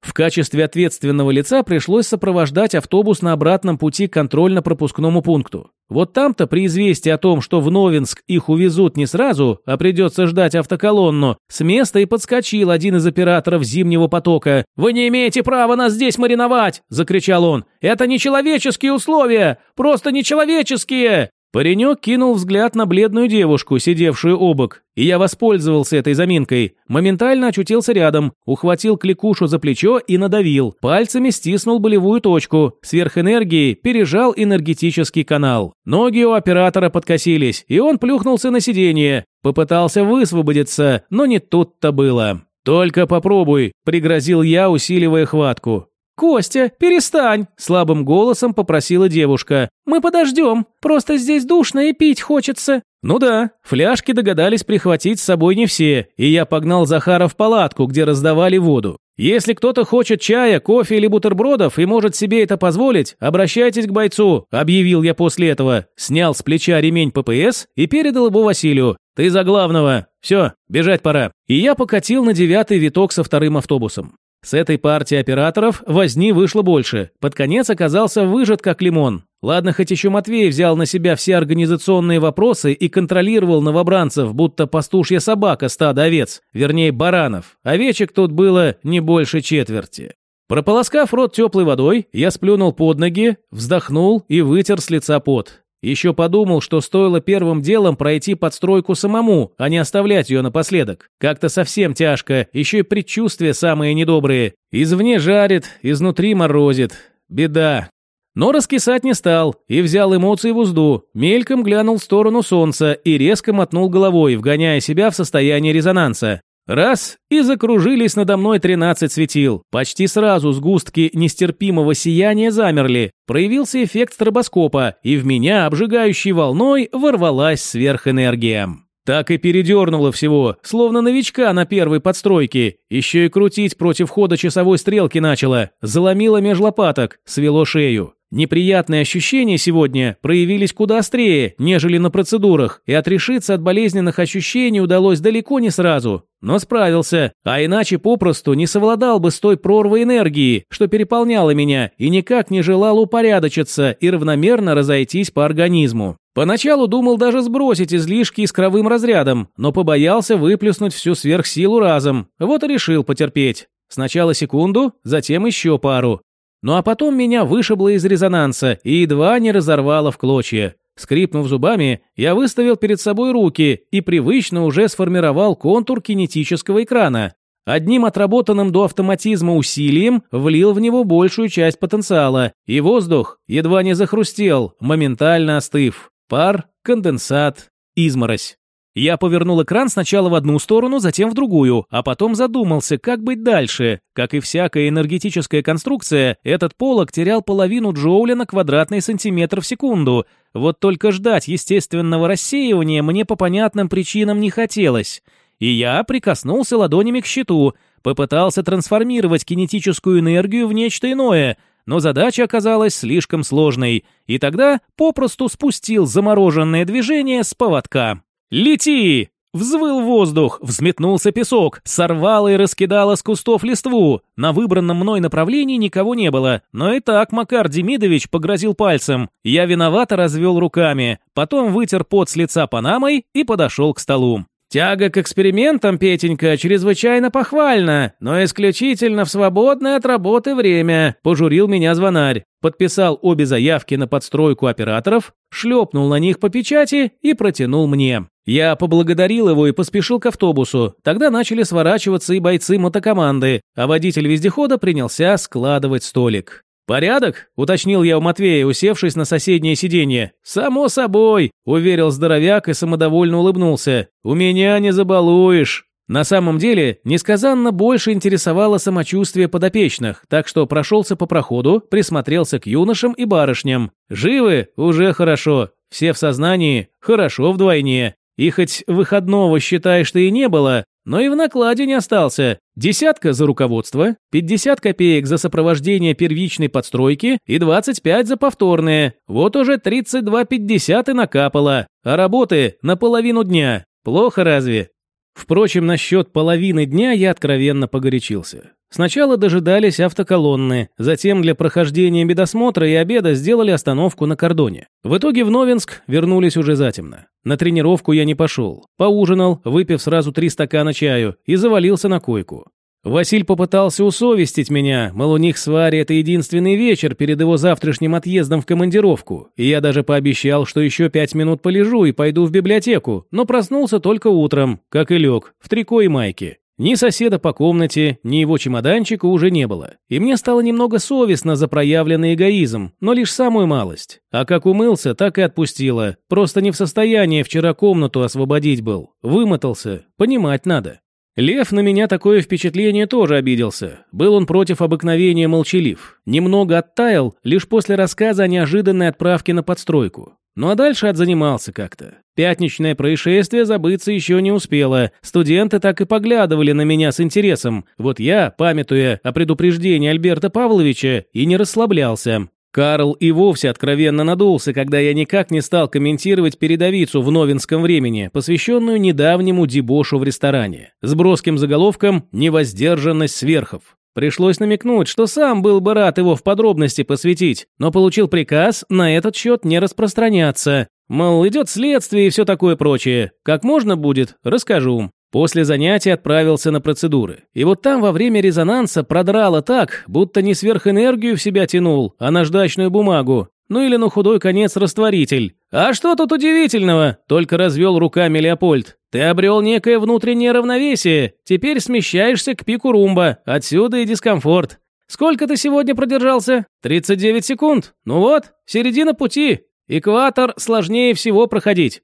Speaker 1: В качестве ответственного лица пришлось сопровождать автобус на обратном пути к контрольно-пропускному пункту. Вот там-то при известии о том, что в Новинск их увезут не сразу, а придется ждать автоколонну, с места и подскочил один из операторов зимнего потока. «Вы не имеете права нас здесь мариновать!» – закричал он. «Это нечеловеческие условия! Просто нечеловеческие!» Паренек кинул взгляд на бледную девушку, сидевшую обок, и я воспользовался этой заминкой. Моментально очутился рядом, ухватил кликушу за плечо и надавил. Пальцами стиснул болевую точку. Сверхэнергией пережал энергетический канал. Ноги у оператора подкосились, и он плюхнулся на сиденье. Попытался высвободиться, но не тут-то было. «Только попробуй», – пригрозил я, усиливая хватку. «Костя, перестань!» – слабым голосом попросила девушка. «Мы подождем. Просто здесь душно и пить хочется». Ну да, фляжки догадались прихватить с собой не все, и я погнал Захара в палатку, где раздавали воду. Если кто-то хочет чая, кофе или бутербродов и может себе это позволить, обращайтесь к бойцу, объявил я после этого. Снял с плеча ремень ППС и передал его Василию. Ты за главного. Все, бежать пора. И я покатил на девятый виток со вторым автобусом. С этой партией операторов возни вышло больше. Под конец оказался выжат как лимон. Ладно, хоть еще Матвей взял на себя все организационные вопросы и контролировал новобранцев, будто пастушья собака стада овец, вернее баранов. Овечек тут было не больше четверти. Прополоскав рот теплой водой, я сплюнул под ноги, вздохнул и вытер с лица пот. Еще подумал, что стоило первым делом пройти подстройку самому, а не оставлять ее напоследок. Как-то совсем тяжко, еще и предчувствия самые недобрые. Извне жарит, изнутри морозит. Беда. Но раскисать не стал и взял эмоции в узду, мельком глянул в сторону солнца и резко мотнул головой, вгоняя себя в состояние резонанса. Раз, и закружились надо мной тринадцать светил. Почти сразу сгустки нестерпимого сияния замерли. Проявился эффект стробоскопа, и в меня обжигающей волной ворвалась сверхэнергия. Так и передернуло всего, словно новичка на первой подстройке. Еще и крутить против хода часовой стрелки начало. Заломило меж лопаток, свело шею. Неприятные ощущения сегодня проявились куда острее, нежели на процедурах, и отрешиться от болезненных ощущений удалось далеко не сразу. Но справился, а иначе попросту не совладал бы с той прорвой энергии, что переполняла меня, и никак не желал упорядочиться и равномерно разойтись по организму. Поначалу думал даже сбросить излишки искровым разрядом, но побоялся выплеснуть всю сверхсилу разом, вот и решил потерпеть. Сначала секунду, затем еще пару. Ну а потом меня вышибло из резонанса и едва не разорвало в клочья. Скрипнув зубами, я выставил перед собой руки и привычно уже сформировал контур кинетического экрана. Одним отработанным до автоматизма усилием влил в него большую часть потенциала, и воздух едва не захрустел, моментально остыв. Пар, конденсат, изморозь. Я повернул экран сначала в одну сторону, затем в другую, а потом задумался, как быть дальше. Как и всякая энергетическая конструкция, этот полог терял половину джоуля на квадратный сантиметр в секунду. Вот только ждать естественного рассеивания мне по понятным причинам не хотелось. И я прикоснулся ладонями к щиту, попытался трансформировать кинетическую энергию в нечто иное, но задача оказалась слишком сложной, и тогда попросту спустил замороженное движение с поводка. «Лети!» Взвыл воздух, взметнулся песок, сорвало и раскидало с кустов листву. На выбранном мной направлении никого не было, но и так Макар Демидович погрозил пальцем. Я виновато развел руками, потом вытер пот с лица панамой и подошел к столу. Тяга к экспериментам, Петенька, чрезвычайно похвальна, но исключительно в свободное от работы время, пожурил меня звонарь. Подписал обе заявки на подстройку операторов, шлепнул на них по печати и протянул мне. Я поблагодарил его и поспешил к автобусу. Тогда начали сворачиваться и бойцы мотокоманды, а водитель вездехода принялся складывать столик. «Порядок?» – уточнил я у Матвея, усевшись на соседнее сиденье. «Само собой», – уверил здоровяк и самодовольно улыбнулся. «У меня не забалуешь». На самом деле, несказанно больше интересовало самочувствие подопечных, так что прошелся по проходу, присмотрелся к юношам и барышням. Живы? Уже хорошо. Все в сознании? Хорошо вдвойне. И хоть выходного, считай, что и не было, но и в накладе не остался. Десятка за руководство, 50 копеек за сопровождение первичной подстройки и 25 за повторные. Вот уже 32,50 и накапало. А работы на половину дня. Плохо разве? Впрочем, насчет половины дня я откровенно погорячился. Сначала дожидались автоколонны, затем для прохождения медосмотра и обеда сделали остановку на кордоне. В итоге в Новинск вернулись уже затемно. На тренировку я не пошел. Поужинал, выпив сразу три стакана чаю, и завалился на койку. Василь попытался усовестить меня, мол, у них с Варей это единственный вечер перед его завтрашним отъездом в командировку, и я даже пообещал, что еще пять минут полежу и пойду в библиотеку, но проснулся только утром, как и лег, в трико и майке. Ни соседа по комнате, ни его чемоданчика уже не было. И мне стало немного совестно за проявленный эгоизм, но лишь самую малость. А как умылся, так и отпустила. Просто не в состоянии вчера комнату освободить был. Вымотался. Понимать надо. Лев на меня такое впечатление тоже обиделся. Был он против обыкновения молчалив. Немного оттаял лишь после рассказа о неожиданной отправке на подстройку. Ну а дальше отзанимался как-то. Пятничное происшествие забыться еще не успело. Студенты так и поглядывали на меня с интересом. Вот я, памятуя о предупреждении Альберта Павловича, и не расслаблялся. Карл и вовсе откровенно надулся, когда я никак не стал комментировать передовицу в новинском времени, посвященную недавнему дебошу в ресторане, с броским заголовком «Невоздержанность сверхов». Пришлось намекнуть, что сам был бы рад его в подробности посвятить, но получил приказ на этот счет не распространяться. Мол, идет следствие и все такое прочее. Как можно будет, расскажу. После занятия отправился на процедуры. И вот там во время резонанса продрало так, будто не сверхэнергию в себя тянул, а наждачную бумагу. Ну или на худой конец растворитель. А что тут удивительного? Только развел руками Леопольд. Ты обрел некое внутреннее равновесие. Теперь смещаешься к пику румба. Отсюда и дискомфорт. Сколько ты сегодня продержался? 39 секунд. Ну вот, середина пути. Экватор сложнее всего проходить.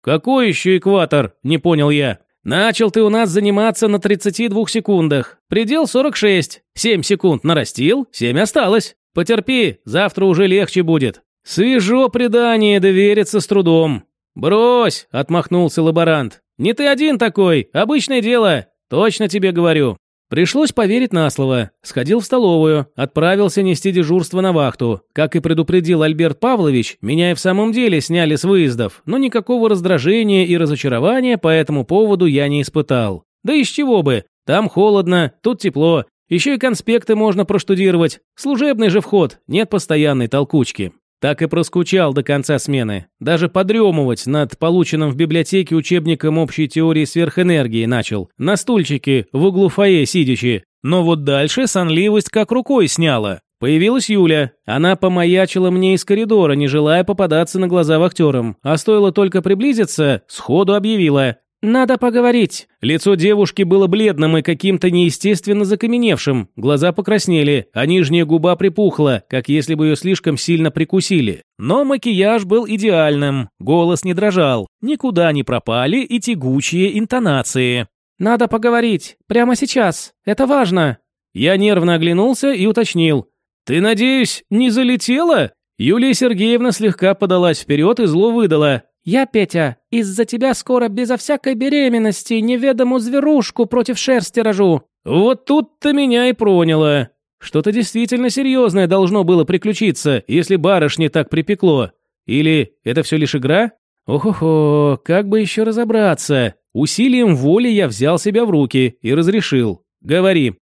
Speaker 1: Какой еще экватор? Не понял я. Начал ты у нас заниматься на 32 секундах. Предел 46. 7 секунд нарастил, 7 осталось. Потерпи, завтра уже легче будет. Свежо предание, довериться с трудом. Брось, отмахнулся лаборант. Не ты один такой, обычное дело. Точно тебе говорю. Пришлось поверить на слово. Сходил в столовую, отправился нести дежурство на вахту. Как и предупредил Альберт Павлович, меня и в самом деле сняли с выездов, но никакого раздражения и разочарования по этому поводу я не испытал. Да из чего бы? Там холодно, тут тепло. Еще и конспекты можно проштудировать. Служебный же вход, нет постоянной толкучки. Так и проскучал до конца смены. Даже подремывать над полученным в библиотеке учебником общей теории сверхэнергии начал. На стульчике, в углу фойе сидячи. Но вот дальше сонливость как рукой сняла. Появилась Юля. Она помаячила мне из коридора, не желая попадаться на глаза вахтерам. А стоило только приблизиться, сходу объявила. «Надо поговорить». Лицо девушки было бледным и каким-то неестественно закаменевшим. Глаза покраснели, а нижняя губа припухла, как если бы ее слишком сильно прикусили. Но макияж был идеальным, голос не дрожал, никуда не пропали и тягучие интонации. «Надо поговорить. Прямо сейчас. Это важно». Я нервно оглянулся и уточнил. «Ты, надеюсь, не залетела?» Юлия Сергеевна слегка подалась вперед и зло выдала. «Я, Петя, из-за тебя скоро безо всякой беременности неведомую зверушку против шерсти рожу». «Вот тут-то меня и проняло. Что-то действительно серьезное должно было приключиться, если барышне так припекло. Или это все лишь игра? Ох-охо, как бы еще разобраться. Усилием воли я взял себя в руки и разрешил. Говори.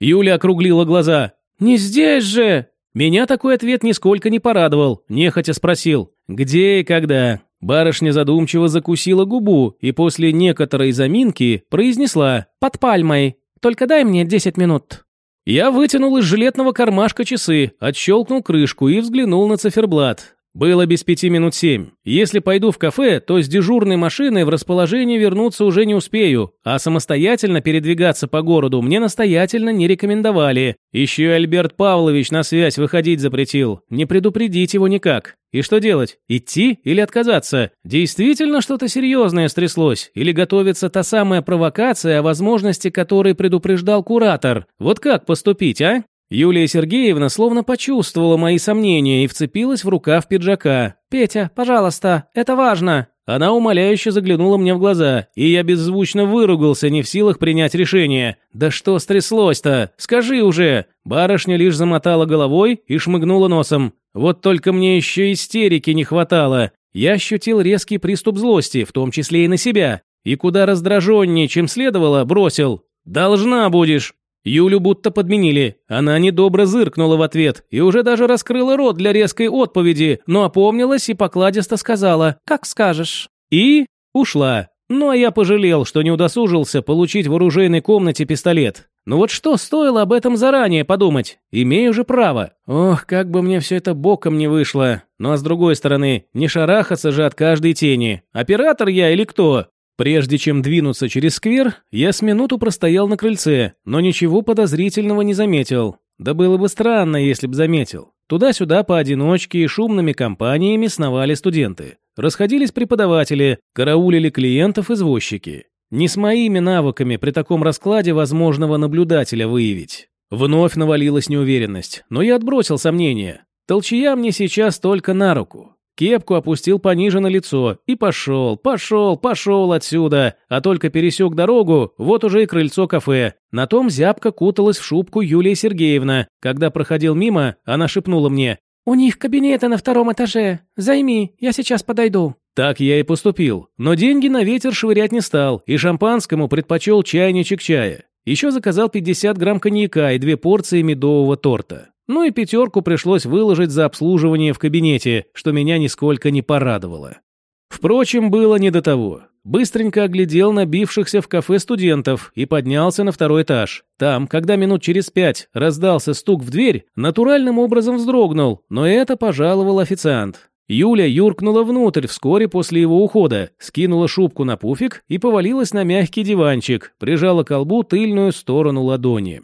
Speaker 1: Юля округлила глаза. «Не здесь же!» Меня такой ответ нисколько не порадовал, нехотя спросил, где и когда. Барышня задумчиво закусила губу и после некоторой заминки произнесла «Под пальмой, только дай мне 10 минут». Я вытянул из жилетного кармашка часы, отщелкнул крышку и взглянул на циферблат. Было без пяти минут семь. Если пойду в кафе, то с дежурной машиной в расположение вернуться уже не успею, а самостоятельно передвигаться по городу мне настоятельно не рекомендовали. Еще и Альберт Павлович на связь выходить запретил. Не предупредить его никак. И что делать? Идти или отказаться? Действительно что-то серьезное стряслось? Или готовится та самая провокация, о возможности которой предупреждал куратор? Вот как поступить, а? Юлия Сергеевна словно почувствовала мои сомнения и вцепилась в рукав пиджака. «Петя, пожалуйста, это важно!» Она умоляюще заглянула мне в глаза, и я беззвучно выругался, не в силах принять решение. «Да что стряслось-то? Скажи уже!» Барышня лишь замотала головой и шмыгнула носом. «Вот только мне еще истерики не хватало. Я ощутил резкий приступ злости, в том числе и на себя. И куда раздраженнее, чем следовало, бросил. «Должна будешь!» Юлю будто подменили. Она недобро зыркнула в ответ и уже даже раскрыла рот для резкой отповеди, но опомнилась и покладисто сказала «Как скажешь». И ушла. Ну а я пожалел, что не удосужился получить в оружейной комнате пистолет. Ну вот что стоило об этом заранее подумать? Имею же право. Ох, как бы мне все это боком не вышло. Ну а с другой стороны, не шарахаться же от каждой тени. Оператор я или кто? Прежде чем двинуться через сквер, я с минуту простоял на крыльце, но ничего подозрительного не заметил. Да было бы странно, если б заметил. Туда-сюда поодиночке и шумными компаниями сновали студенты. Расходились преподаватели, караулили клиентов-извозчики. Не с моими навыками при таком раскладе возможного наблюдателя выявить. Вновь навалилась неуверенность, но я отбросил сомнения. Толчья мне сейчас только на руку. Кепку опустил пониже на лицо и пошел, пошел, пошел отсюда, а только пересек дорогу, вот уже и крыльцо кафе. На том зябко куталась в шубку Юлия Сергеевна. Когда проходил мимо, она шепнула мне «У них кабинеты на втором этаже. Займи, я сейчас подойду». Так я и поступил, но деньги на ветер швырять не стал и шампанскому предпочел чайничек чая. Еще заказал 50 грамм коньяка и две порции медового торта. Ну и пятерку пришлось выложить за обслуживание в кабинете, что меня нисколько не порадовало. Впрочем, было не до того. Быстренько оглядел набившихся в кафе студентов и поднялся на второй этаж. Там, когда минут через пять раздался стук в дверь, натуральным образом вздрогнул, но это пожаловал официант. Юля юркнула внутрь вскоре после его ухода, скинула шубку на пуфик и повалилась на мягкий диванчик, прижала к колбу тыльную сторону ладони.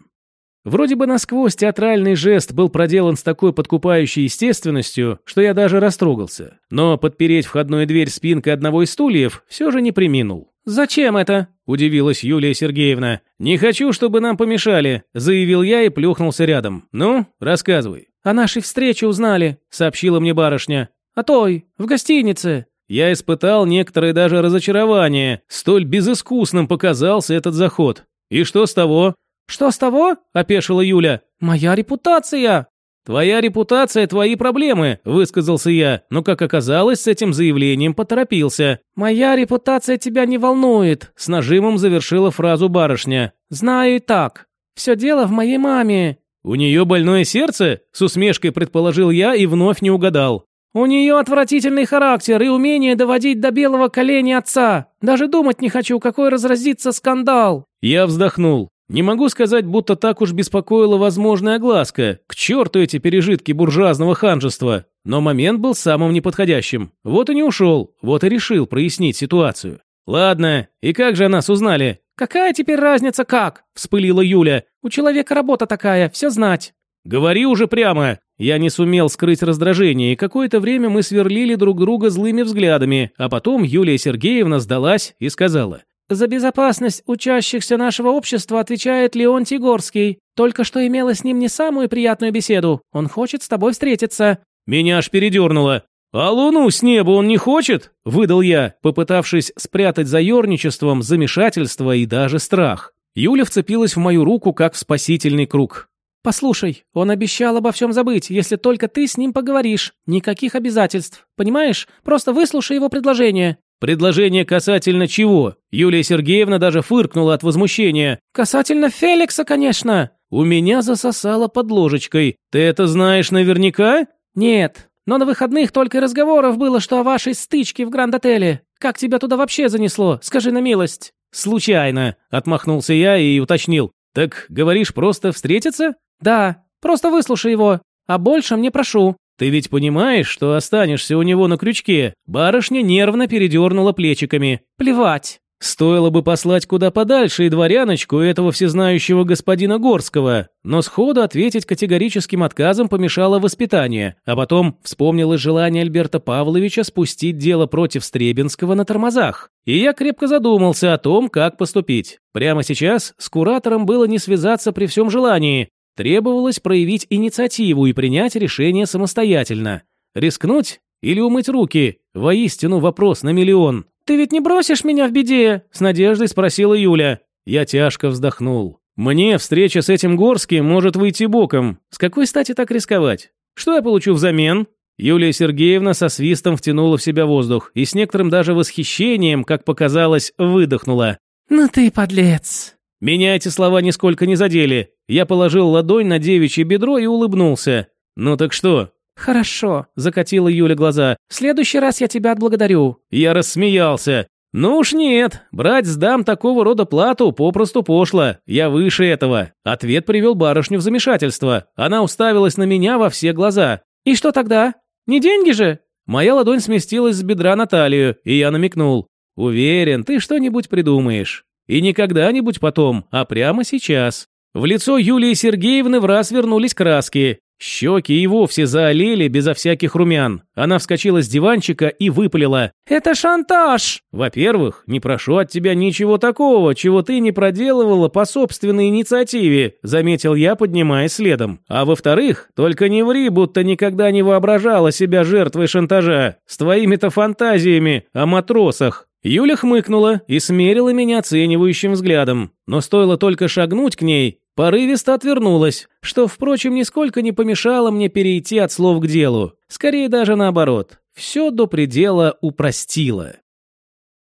Speaker 1: Вроде бы насквозь театральный жест был проделан с такой подкупающей естественностью, что я даже растрогался. Но подпереть входную дверь спинкой одного из стульев все же не приминул. «Зачем это?» – удивилась Юлия Сергеевна. «Не хочу, чтобы нам помешали», – заявил я и плюхнулся рядом. «Ну, рассказывай». «О нашей встрече узнали», – сообщила мне барышня. «О той, в гостинице». Я испытал некоторое даже разочарование. Столь безыскусным показался этот заход. И что с того? «Что с того?» – опешила Юля. «Моя репутация!» «Твоя репутация – твои проблемы», – высказался я, но, как оказалось, с этим заявлением поторопился. «Моя репутация тебя не волнует», – с нажимом завершила фразу барышня. «Знаю и так. Все дело в моей маме». «У нее больное сердце?» – с усмешкой предположил я и вновь не угадал.
Speaker 2: У нее отвратительный характер и умение доводить до белого коленя отца. Даже думать не хочу, какой разразится скандал».
Speaker 1: Я вздохнул. Не могу сказать, будто так уж беспокоила возможная огласка. К черту эти пережитки буржуазного ханжества. Но момент был самым неподходящим. Вот и не ушел, вот и решил прояснить ситуацию. «Ладно, и как же о нас узнали?»
Speaker 2: «Какая теперь разница как?» – вспылила Юля. «У человека работа такая, все знать».
Speaker 1: «Говори уже прямо!» Я не сумел скрыть раздражение, и какое-то время мы сверлили друг друга злыми взглядами, а потом Юлия Сергеевна сдалась и сказала.
Speaker 2: «За безопасность учащихся нашего общества отвечает Леон Тигорский. Только что имела с ним не самую приятную беседу. Он хочет с тобой встретиться».
Speaker 1: Меня аж передернуло. «А луну с неба он не хочет?» – выдал я, попытавшись спрятать за ерничеством замешательство и даже страх. Юля вцепилась в мою руку, как в спасительный круг.
Speaker 2: «Послушай, он обещал обо всем забыть, если только ты с ним поговоришь. Никаких обязательств. Понимаешь? Просто выслушай его предложение».
Speaker 1: «Предложение касательно чего?» Юлия Сергеевна даже фыркнула от возмущения.
Speaker 2: «Касательно Феликса, конечно».
Speaker 1: «У меня засосало под ложечкой. Ты это знаешь наверняка?»
Speaker 2: «Нет, но на выходных только разговоров было, что о вашей стычке в Гранд-отеле. Как тебя туда вообще занесло? Скажи на милость».
Speaker 1: «Случайно», — отмахнулся я и уточнил. «Так, говоришь, просто встретиться?»
Speaker 2: «Да, просто выслушай его. А больше мне прошу».
Speaker 1: «Ты ведь понимаешь, что останешься у него на крючке?» Барышня нервно передернула плечиками.
Speaker 2: «Плевать.
Speaker 1: Стоило бы послать куда подальше и дворяночку этого всезнающего господина Горского, но сходу ответить категорическим отказом помешало воспитание, а потом вспомнилось желание Альберта Павловича спустить дело против Стребинского на тормозах. И я крепко задумался о том, как поступить. Прямо сейчас с куратором было не связаться при всем желании. Требовалось проявить инициативу и принять решение самостоятельно. Рискнуть или умыть руки? Воистину вопрос на миллион.
Speaker 2: «Ты ведь не бросишь меня в беде?» – с надеждой спросила Юля.
Speaker 1: Я тяжко вздохнул. «Мне встреча с этим Горским может выйти боком. С какой стати так рисковать? Что я получу взамен?» Юлия Сергеевна со свистом втянула в себя воздух и с некоторым даже восхищением, как показалось, выдохнула.
Speaker 2: «Ну ты подлец!»
Speaker 1: Меня эти слова нисколько не задели. Я положил ладонь на девичье бедро и улыбнулся. «Ну так что,
Speaker 2: «Хорошо», – закатила Юля глаза. «В следующий раз я тебя отблагодарю».
Speaker 1: Я рассмеялся. «Ну уж нет, брать с дам такого рода плату попросту пошло. Я выше этого». Ответ привел барышню в замешательство. Она уставилась на меня во все глаза.
Speaker 2: «И что тогда? Не деньги же?»
Speaker 1: Моя ладонь сместилась с бедра на талию, и я намекнул. «Уверен, ты что-нибудь придумаешь. И не когда-нибудь потом, а прямо сейчас». В лицо Юлии Сергеевны в вернулись краски. Щеки и вовсе заолели безо всяких румян. Она вскочила с диванчика и выпалила.
Speaker 2: «Это шантаж!»
Speaker 1: «Во-первых, не прошу от тебя ничего такого, чего ты не проделывала по собственной инициативе», заметил я, поднимаясь следом. «А во-вторых, только не ври, будто никогда не воображала себя жертвой шантажа. С твоими-то фантазиями о матросах». Юля хмыкнула и смерила меня оценивающим взглядом. Но стоило только шагнуть к ней, Порывисто отвернулась, что, впрочем, нисколько не помешало мне перейти от слов к делу. Скорее даже наоборот. Все до предела упростило.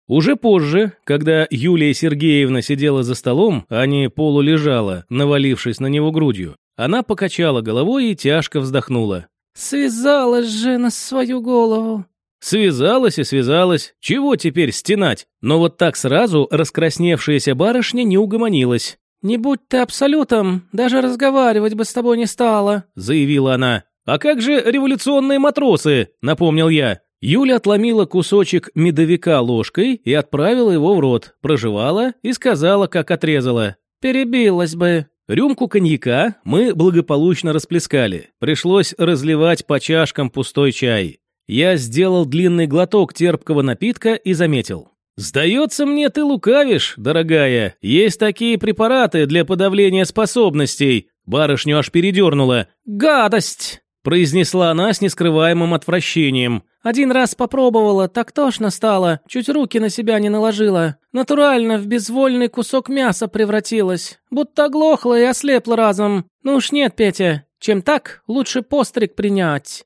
Speaker 1: Уже позже, когда Юлия Сергеевна сидела за столом, а не полулежала, навалившись на него грудью, она покачала головой и тяжко вздохнула.
Speaker 2: «Связалась же на свою голову».
Speaker 1: Связалась и связалась. Чего теперь стенать? Но вот так сразу раскрасневшаяся барышня не угомонилась.
Speaker 2: «Не будь ты абсолютом, даже разговаривать бы с тобой не стала», —
Speaker 1: заявила она. «А как же революционные матросы?» — напомнил я. Юля отломила кусочек медовика ложкой и отправила его в рот, прожевала и сказала, как отрезала.
Speaker 2: «Перебилась бы».
Speaker 1: Рюмку коньяка мы благополучно расплескали. Пришлось разливать по чашкам пустой чай. Я сделал длинный глоток терпкого напитка и заметил. «Сдается мне, ты лукавишь, дорогая. Есть такие препараты для подавления способностей». Барышню аж передернула.
Speaker 2: «Гадость!»
Speaker 1: произнесла она с нескрываемым отвращением.
Speaker 2: «Один раз попробовала, так тошно стало, чуть руки на себя не наложила. Натурально в безвольный кусок мяса превратилась, будто оглохла и ослепла разом. Ну уж нет, Петя, чем так, лучше постриг принять».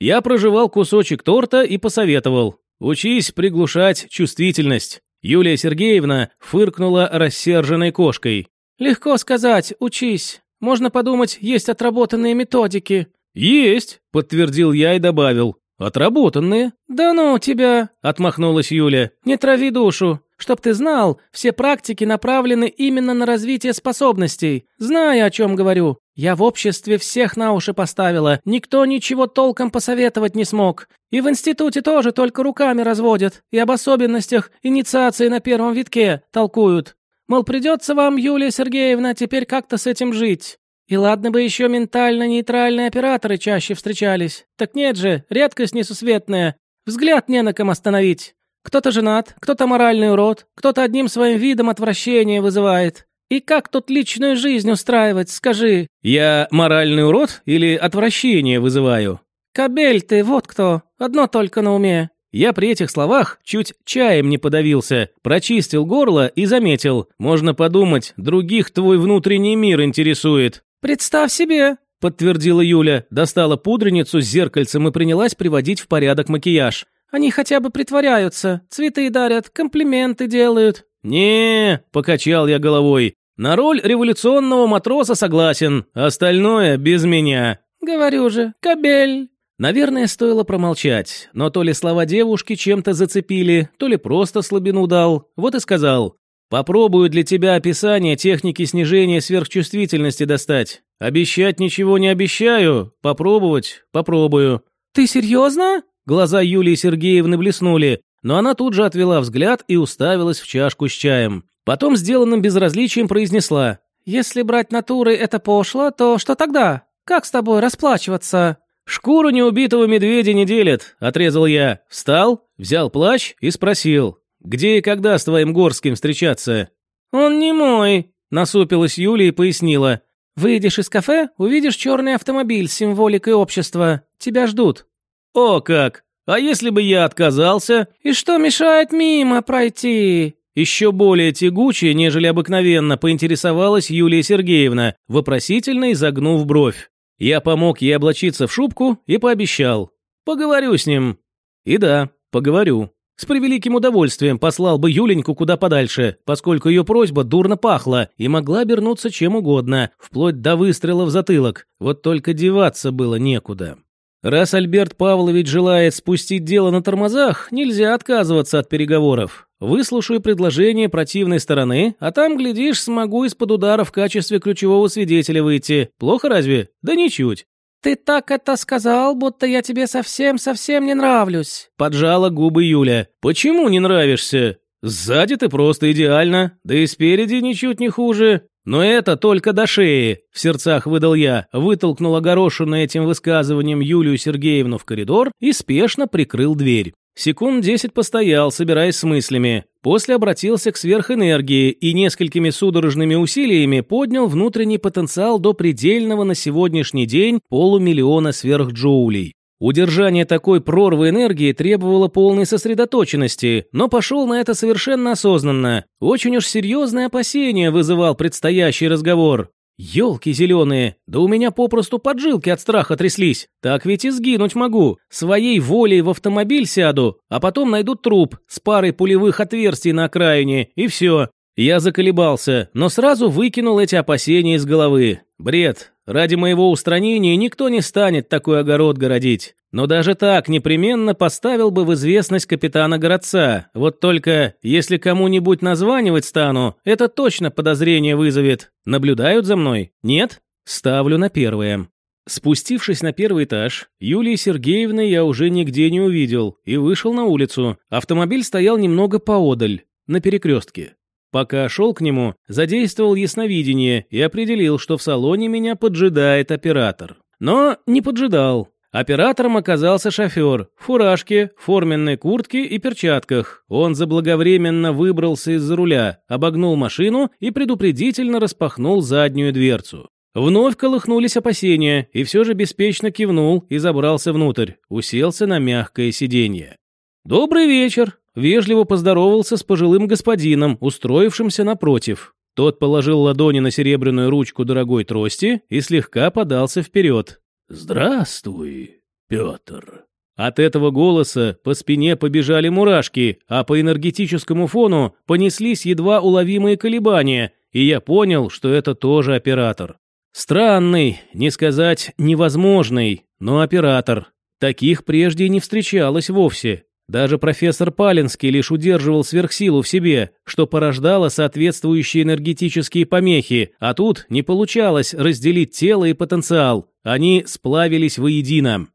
Speaker 1: Я прожевал кусочек торта и посоветовал. Учись приглушать чувствительность. Юлия Сергеевна фыркнула рассерженной кошкой.
Speaker 2: Легко сказать, учись. Можно подумать, есть отработанные методики.
Speaker 1: Есть, подтвердил я и добавил. Отработанные.
Speaker 2: Да ну тебя, отмахнулась Юля. Не трави душу. Чтоб ты знал, все практики направлены именно на развитие способностей. Знаю, о чем говорю. Я в обществе всех на уши поставила, никто ничего толком посоветовать не смог. И в институте тоже только руками разводят, и об особенностях инициации на первом витке толкуют. Мол, придется вам, Юлия Сергеевна, теперь как-то с этим жить. И ладно бы еще ментально-нейтральные операторы чаще встречались. Так нет же, редкость несусветная. Взгляд не на ком остановить. Кто-то женат, кто-то моральный урод, кто-то одним своим видом отвращение вызывает. И как тут личную жизнь устраивать, скажи?
Speaker 1: Я моральный урод или отвращение вызываю?
Speaker 2: Кабель ты, вот кто. Одно только на уме.
Speaker 1: Я при этих словах чуть чаем не подавился, прочистил горло и заметил. Можно подумать, других твой внутренний мир интересует.
Speaker 2: Представь себе, подтвердила Юля, достала пудреницу с зеркальцем и принялась приводить в порядок макияж. Они хотя бы притворяются, цветы дарят, комплименты делают.
Speaker 1: Не, покачал я головой. На роль революционного матроса согласен, остальное без меня.
Speaker 2: Говорю же, кабель.
Speaker 1: Наверное, стоило промолчать, но то ли слова девушки чем-то зацепили, то ли просто слабину дал. Вот и сказал. Попробую для тебя описание техники снижения сверхчувствительности достать. Обещать ничего не обещаю, попробовать попробую.
Speaker 2: Ты серьезно?
Speaker 1: Глаза Юлии Сергеевны блеснули, но она тут же отвела взгляд и уставилась в чашку с чаем. Потом сделанным безразличием произнесла.
Speaker 2: «Если брать натуры это пошло, то что тогда? Как с тобой расплачиваться?»
Speaker 1: «Шкуру неубитого медведя не делят», — отрезал я. Встал, взял плащ и спросил. «Где и когда с твоим Горским встречаться?»
Speaker 2: «Он не мой», — насупилась Юлия и пояснила. «Выйдешь из кафе, увидишь черный автомобиль с символикой общества. Тебя ждут».
Speaker 1: «О как! А если бы я отказался?»
Speaker 2: «И что мешает мимо пройти?»
Speaker 1: Еще более тягуче, нежели обыкновенно, поинтересовалась Юлия Сергеевна, вопросительно изогнув бровь. Я помог ей облачиться в шубку и пообещал. Поговорю с ним. И да, поговорю. С превеликим удовольствием послал бы Юленьку куда подальше, поскольку ее просьба дурно пахла и могла обернуться чем угодно, вплоть до выстрела в затылок. Вот только деваться было некуда. Раз Альберт Павлович желает спустить дело на тормозах, нельзя отказываться от переговоров. Выслушаю предложение противной стороны, а там, глядишь, смогу из-под удара в качестве ключевого свидетеля выйти. Плохо разве? Да ничуть.
Speaker 2: «Ты так это сказал, будто я тебе совсем-совсем не нравлюсь», —
Speaker 1: поджала губы Юля. «Почему не нравишься? Сзади ты просто идеально, да и спереди ничуть не хуже. «Но это только до шеи», — в сердцах выдал я, вытолкнул огорошенную этим высказыванием Юлию Сергеевну в коридор и спешно прикрыл дверь. Секунд десять постоял, собираясь с мыслями. После обратился к сверхэнергии и несколькими судорожными усилиями поднял внутренний потенциал до предельного на сегодняшний день полумиллиона сверхджоулей. Удержание такой прорвы энергии требовало полной сосредоточенности, но пошел на это совершенно осознанно. Очень уж серьезные опасения вызывал предстоящий разговор. Ёлки зеленые, да у меня попросту поджилки от страха тряслись. Так ведь и сгинуть могу. Своей волей в автомобиль сяду, а потом найду труп с парой пулевых отверстий на окраине, и все. Я заколебался, но сразу выкинул эти опасения из головы. Бред. Ради моего устранения никто не станет такой огород городить. Но даже так непременно поставил бы в известность капитана городца. Вот только, если кому-нибудь названивать стану, это точно подозрение вызовет. Наблюдают за мной? Нет? Ставлю на первое. Спустившись на первый этаж, Юлии Сергеевны я уже нигде не увидел и вышел на улицу. Автомобиль стоял немного поодаль, на перекрестке. Пока шел к нему, задействовал ясновидение и определил, что в салоне меня поджидает оператор. Но не поджидал. Оператором оказался шофер в фуражке, форменной куртке и перчатках. Он заблаговременно выбрался из-за руля, обогнул машину и предупредительно распахнул заднюю дверцу. Вновь колыхнулись опасения, и все же беспечно кивнул и забрался внутрь, уселся на мягкое сиденье. «Добрый вечер!» Вежливо поздоровался с пожилым господином, устроившимся напротив. Тот положил ладони на серебряную ручку дорогой трости и слегка подался вперед. «Здравствуй, Петр». От этого голоса по спине побежали мурашки, а по энергетическому фону понеслись едва уловимые колебания, и я понял, что это тоже оператор. Странный, не сказать невозможный, но оператор. Таких прежде не встречалось вовсе. Даже профессор Палинский лишь удерживал сверхсилу в себе, что порождало соответствующие энергетические помехи, а тут не получалось разделить тело и потенциал, они сплавились воедино.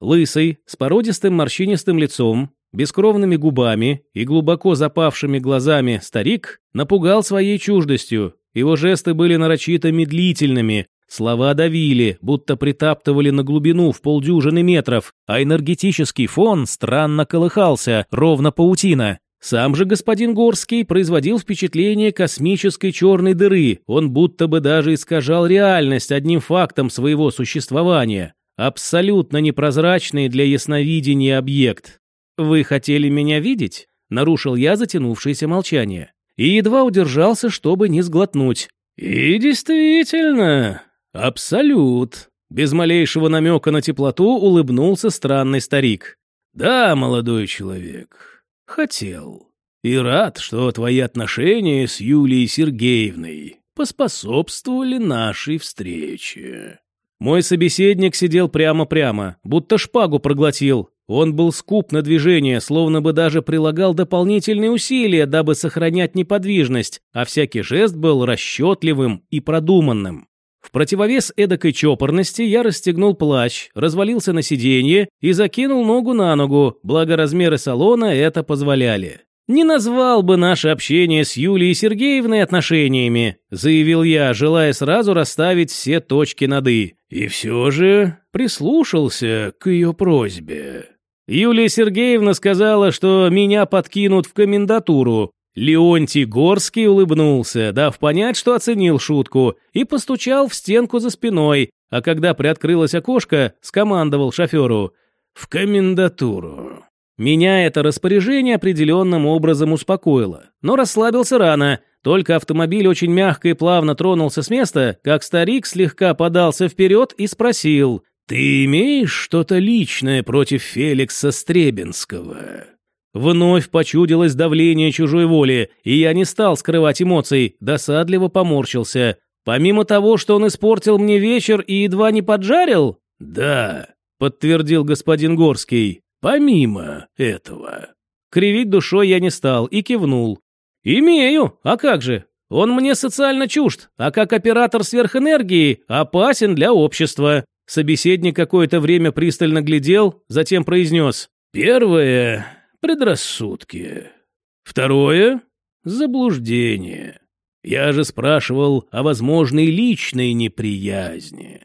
Speaker 1: Лысый, с породистым морщинистым лицом, бескровными губами и глубоко запавшими глазами старик напугал своей чуждостью. Его жесты были нарочито медлительными, слова давили, будто притаптывали на глубину в полдюжины метров, а энергетический фон странно колыхался, ровно паутина. Сам же господин Горский производил впечатление космической черной дыры, он будто бы даже искажал реальность одним фактом своего существования. Абсолютно непрозрачный для ясновидения объект. «Вы хотели меня видеть?» — нарушил я затянувшееся молчание. И едва удержался, чтобы не сглотнуть. «И действительно, абсолют!» Без малейшего намека на теплоту улыбнулся странный старик. «Да, молодой человек, хотел. И рад, что твои отношения с Юлией Сергеевной поспособствовали нашей встрече». Мой собеседник сидел прямо-прямо, будто шпагу проглотил, он был скуп на движение, словно бы даже прилагал дополнительные усилия, дабы сохранять неподвижность, а всякий жест был расчетливым и продуманным. В противовес эдакой чопорности я расстегнул плащ, развалился на сиденье и закинул ногу на ногу, благо размеры салона это позволяли. «Не назвал бы наше общение с Юлией Сергеевной отношениями», заявил я, желая сразу расставить все точки над «и». И все же прислушался к ее просьбе. Юлия Сергеевна сказала, что меня подкинут в комендатуру. Леонтий Горский улыбнулся, дав понять, что оценил шутку, и постучал в стенку за спиной, а когда приоткрылось окошко, скомандовал шоферу «В комендатуру». Меня это распоряжение определенным образом успокоило, но расслабился рано, только автомобиль очень мягко и плавно тронулся с места, как старик слегка подался вперед и спросил «Ты имеешь что-то личное против Феликса Стребенского?» Вновь почудилось давление чужой воли, и я не стал скрывать эмоций, досадливо поморщился. Помимо того, что он испортил мне вечер и едва не поджарил? Да, подтвердил господин Горский. Помимо этого. Кривить душой я не стал и кивнул. Имею, а как же? Он мне социально чужд, а как оператор сверхэнергии опасен для общества. Собеседник какое-то время пристально глядел, затем произнес «Первое — предрассудки. Второе — заблуждение. Я же спрашивал о возможной личной неприязни».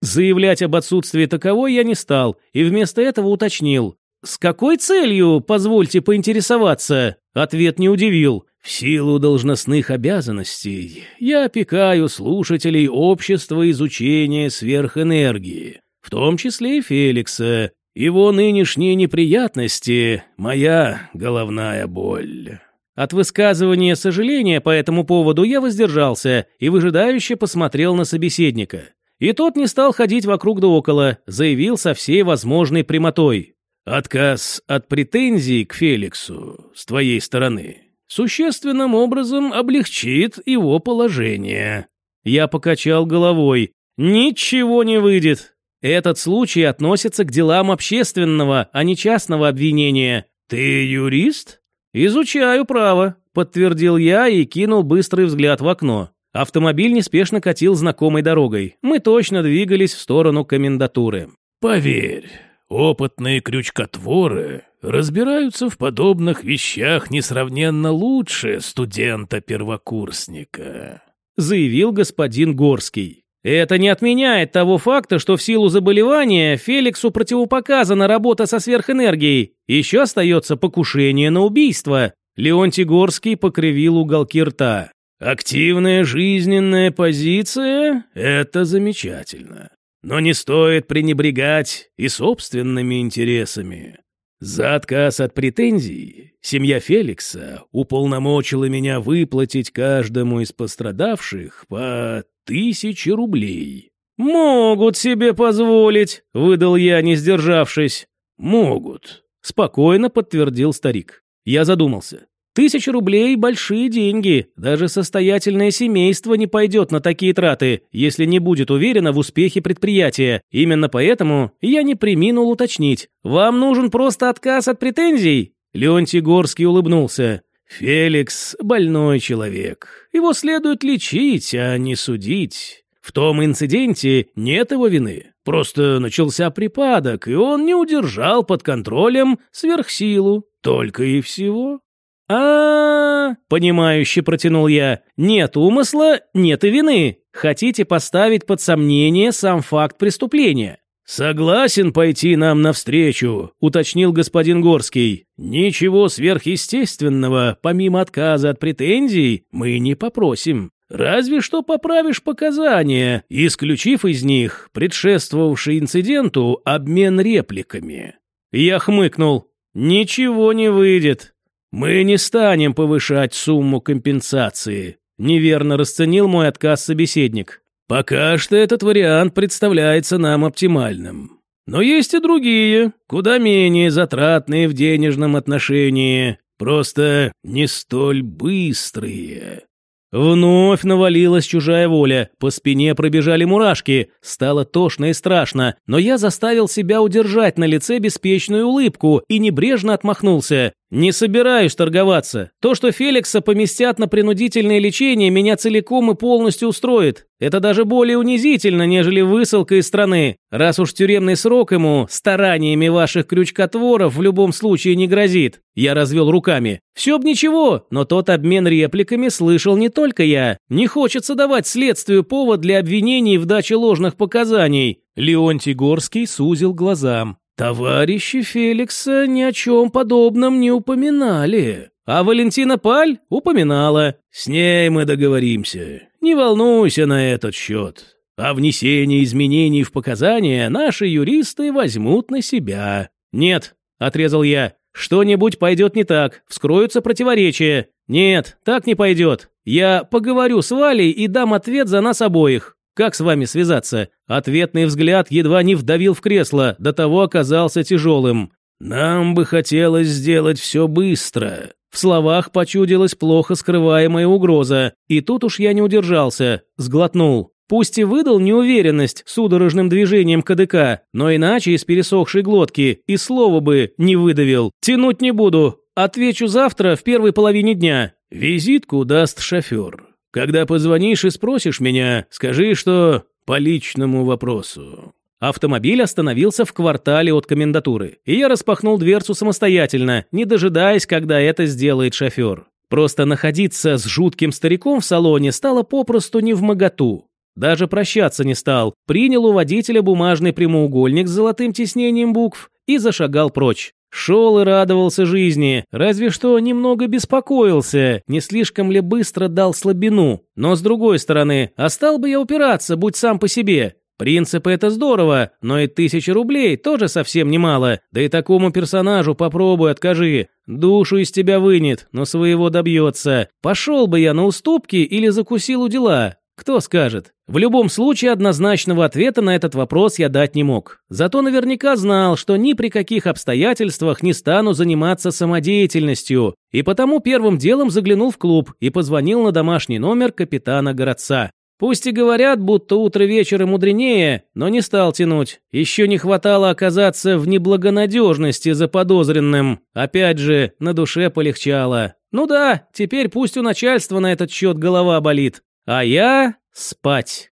Speaker 1: Заявлять об отсутствии таковой я не стал, и вместо этого уточнил. «С какой целью, позвольте поинтересоваться?» Ответ не удивил. В силу должностных обязанностей я опекаю слушателей общества изучения сверхэнергии, в том числе и Феликса. Его нынешние неприятности – моя головная боль. От высказывания сожаления по этому поводу я воздержался и выжидающе посмотрел на собеседника. И тот не стал ходить вокруг да около, заявил со всей возможной прямотой. «Отказ от претензий к Феликсу с твоей стороны существенным образом облегчит его положение. Я покачал головой. Ничего не выйдет. Этот случай относится к делам общественного, а не частного обвинения. Ты юрист? Изучаю право, подтвердил я и кинул быстрый взгляд в окно. Автомобиль неспешно катил знакомой дорогой. Мы точно двигались в сторону комендатуры. Поверь, опытные крючкотворы разбираются в подобных вещах несравненно лучше студента-первокурсника», заявил господин Горский. Это не отменяет того факта, что в силу заболевания Феликсу противопоказана работа со сверхэнергией. Еще остается покушение на убийство. Леонтий Горский покривил уголки рта. Активная жизненная позиция – это замечательно. Но не стоит пренебрегать и собственными интересами. За отказ от претензий семья Феликса уполномочила меня выплатить каждому из пострадавших по тысяче рублей. «Могут себе позволить», — выдал я, не сдержавшись. «Могут», — спокойно подтвердил старик. Я задумался. Тысяча рублей – большие деньги. Даже состоятельное семейство не пойдет на такие траты, если не будет уверено в успехе предприятия. Именно поэтому я не приминул уточнить. Вам нужен просто отказ от претензий? Леонтий Горский улыбнулся. «Феликс – больной человек. Его следует лечить, а не судить. В том инциденте нет его вины. Просто начался припадок, и он не удержал под контролем сверхсилу. Только и всего» а, понимающе протянул я. «Нет умысла, нет и вины. Хотите поставить под сомнение сам факт преступления?» «Согласен пойти нам навстречу», — уточнил господин Горский. «Ничего сверхъестественного, помимо отказа от претензий, мы не попросим. Разве что поправишь показания, исключив из них предшествовавший инциденту обмен репликами». Я хмыкнул. «Ничего не выйдет. «Мы не станем повышать сумму компенсации», – неверно расценил мой отказ собеседник. «Пока что этот вариант представляется нам оптимальным. Но есть и другие, куда менее затратные в денежном отношении, просто не столь быстрые». Вновь навалилась чужая воля, по спине пробежали мурашки, стало тошно и страшно, но я заставил себя удержать на лице беспечную улыбку и небрежно отмахнулся. «Не собираюсь торговаться. То, что Феликса поместят на принудительное лечение, меня целиком и полностью устроит. Это даже более унизительно, нежели высылка из страны. Раз уж тюремный срок ему стараниями ваших крючкотворов в любом случае не грозит». Я развел руками. «Все б ничего, но тот обмен репликами слышал не только я. Не хочется давать следствию повод для обвинений в даче ложных показаний». Леонтий Горский сузил глаза. Товарищи Феликса ни о чем подобном не упоминали. А Валентина Паль упоминала. С ней мы договоримся. Не волнуйся на этот счет. А внесение изменений в показания наши юристы возьмут на себя. Нет, отрезал я. Что-нибудь пойдет не так, вскроются противоречия. Нет, так не пойдет. Я поговорю с Валей и дам ответ за нас обоих. Как с вами связаться? Ответный взгляд едва не вдавил в кресло, до того оказался тяжелым. Нам бы хотелось сделать все быстро. В словах почудилась плохо скрываемая угроза, и тут уж я не удержался, сглотнул. Пусть и выдал неуверенность судорожным движением КДК, но иначе из пересохшей глотки и слова бы не выдавил. Тянуть не буду. Отвечу завтра в первой половине дня. Визитку даст шофер. Когда позвонишь и спросишь меня, скажи, что по личному вопросу». Автомобиль остановился в квартале от комендатуры, и я распахнул дверцу самостоятельно, не дожидаясь, когда это сделает шофер. Просто находиться с жутким стариком в салоне стало попросту не в моготу. Даже прощаться не стал, принял у водителя бумажный прямоугольник с золотым тиснением букв и зашагал прочь. Шел и радовался жизни, разве что немного беспокоился, не слишком ли быстро дал слабину. Но с другой стороны, а стал бы я упираться, будь сам по себе. Принципы это здорово, но и тысяча рублей тоже совсем немало. Да и такому персонажу попробуй откажи. Душу из тебя вынет, но своего добьется. Пошел бы я на уступки или закусил у дела. Кто скажет? В любом случае однозначного ответа на этот вопрос я дать не мог. Зато наверняка знал, что ни при каких обстоятельствах не стану заниматься самодеятельностью, и потому первым делом заглянул в клуб и позвонил на домашний номер капитана городца. Пусть и говорят, будто утро вечера мудренее, но не стал тянуть. Еще не хватало оказаться в неблагонадежности заподозренным. Опять же, на душе полегчало. Ну да, теперь пусть у начальства на этот счет голова болит. А я спать.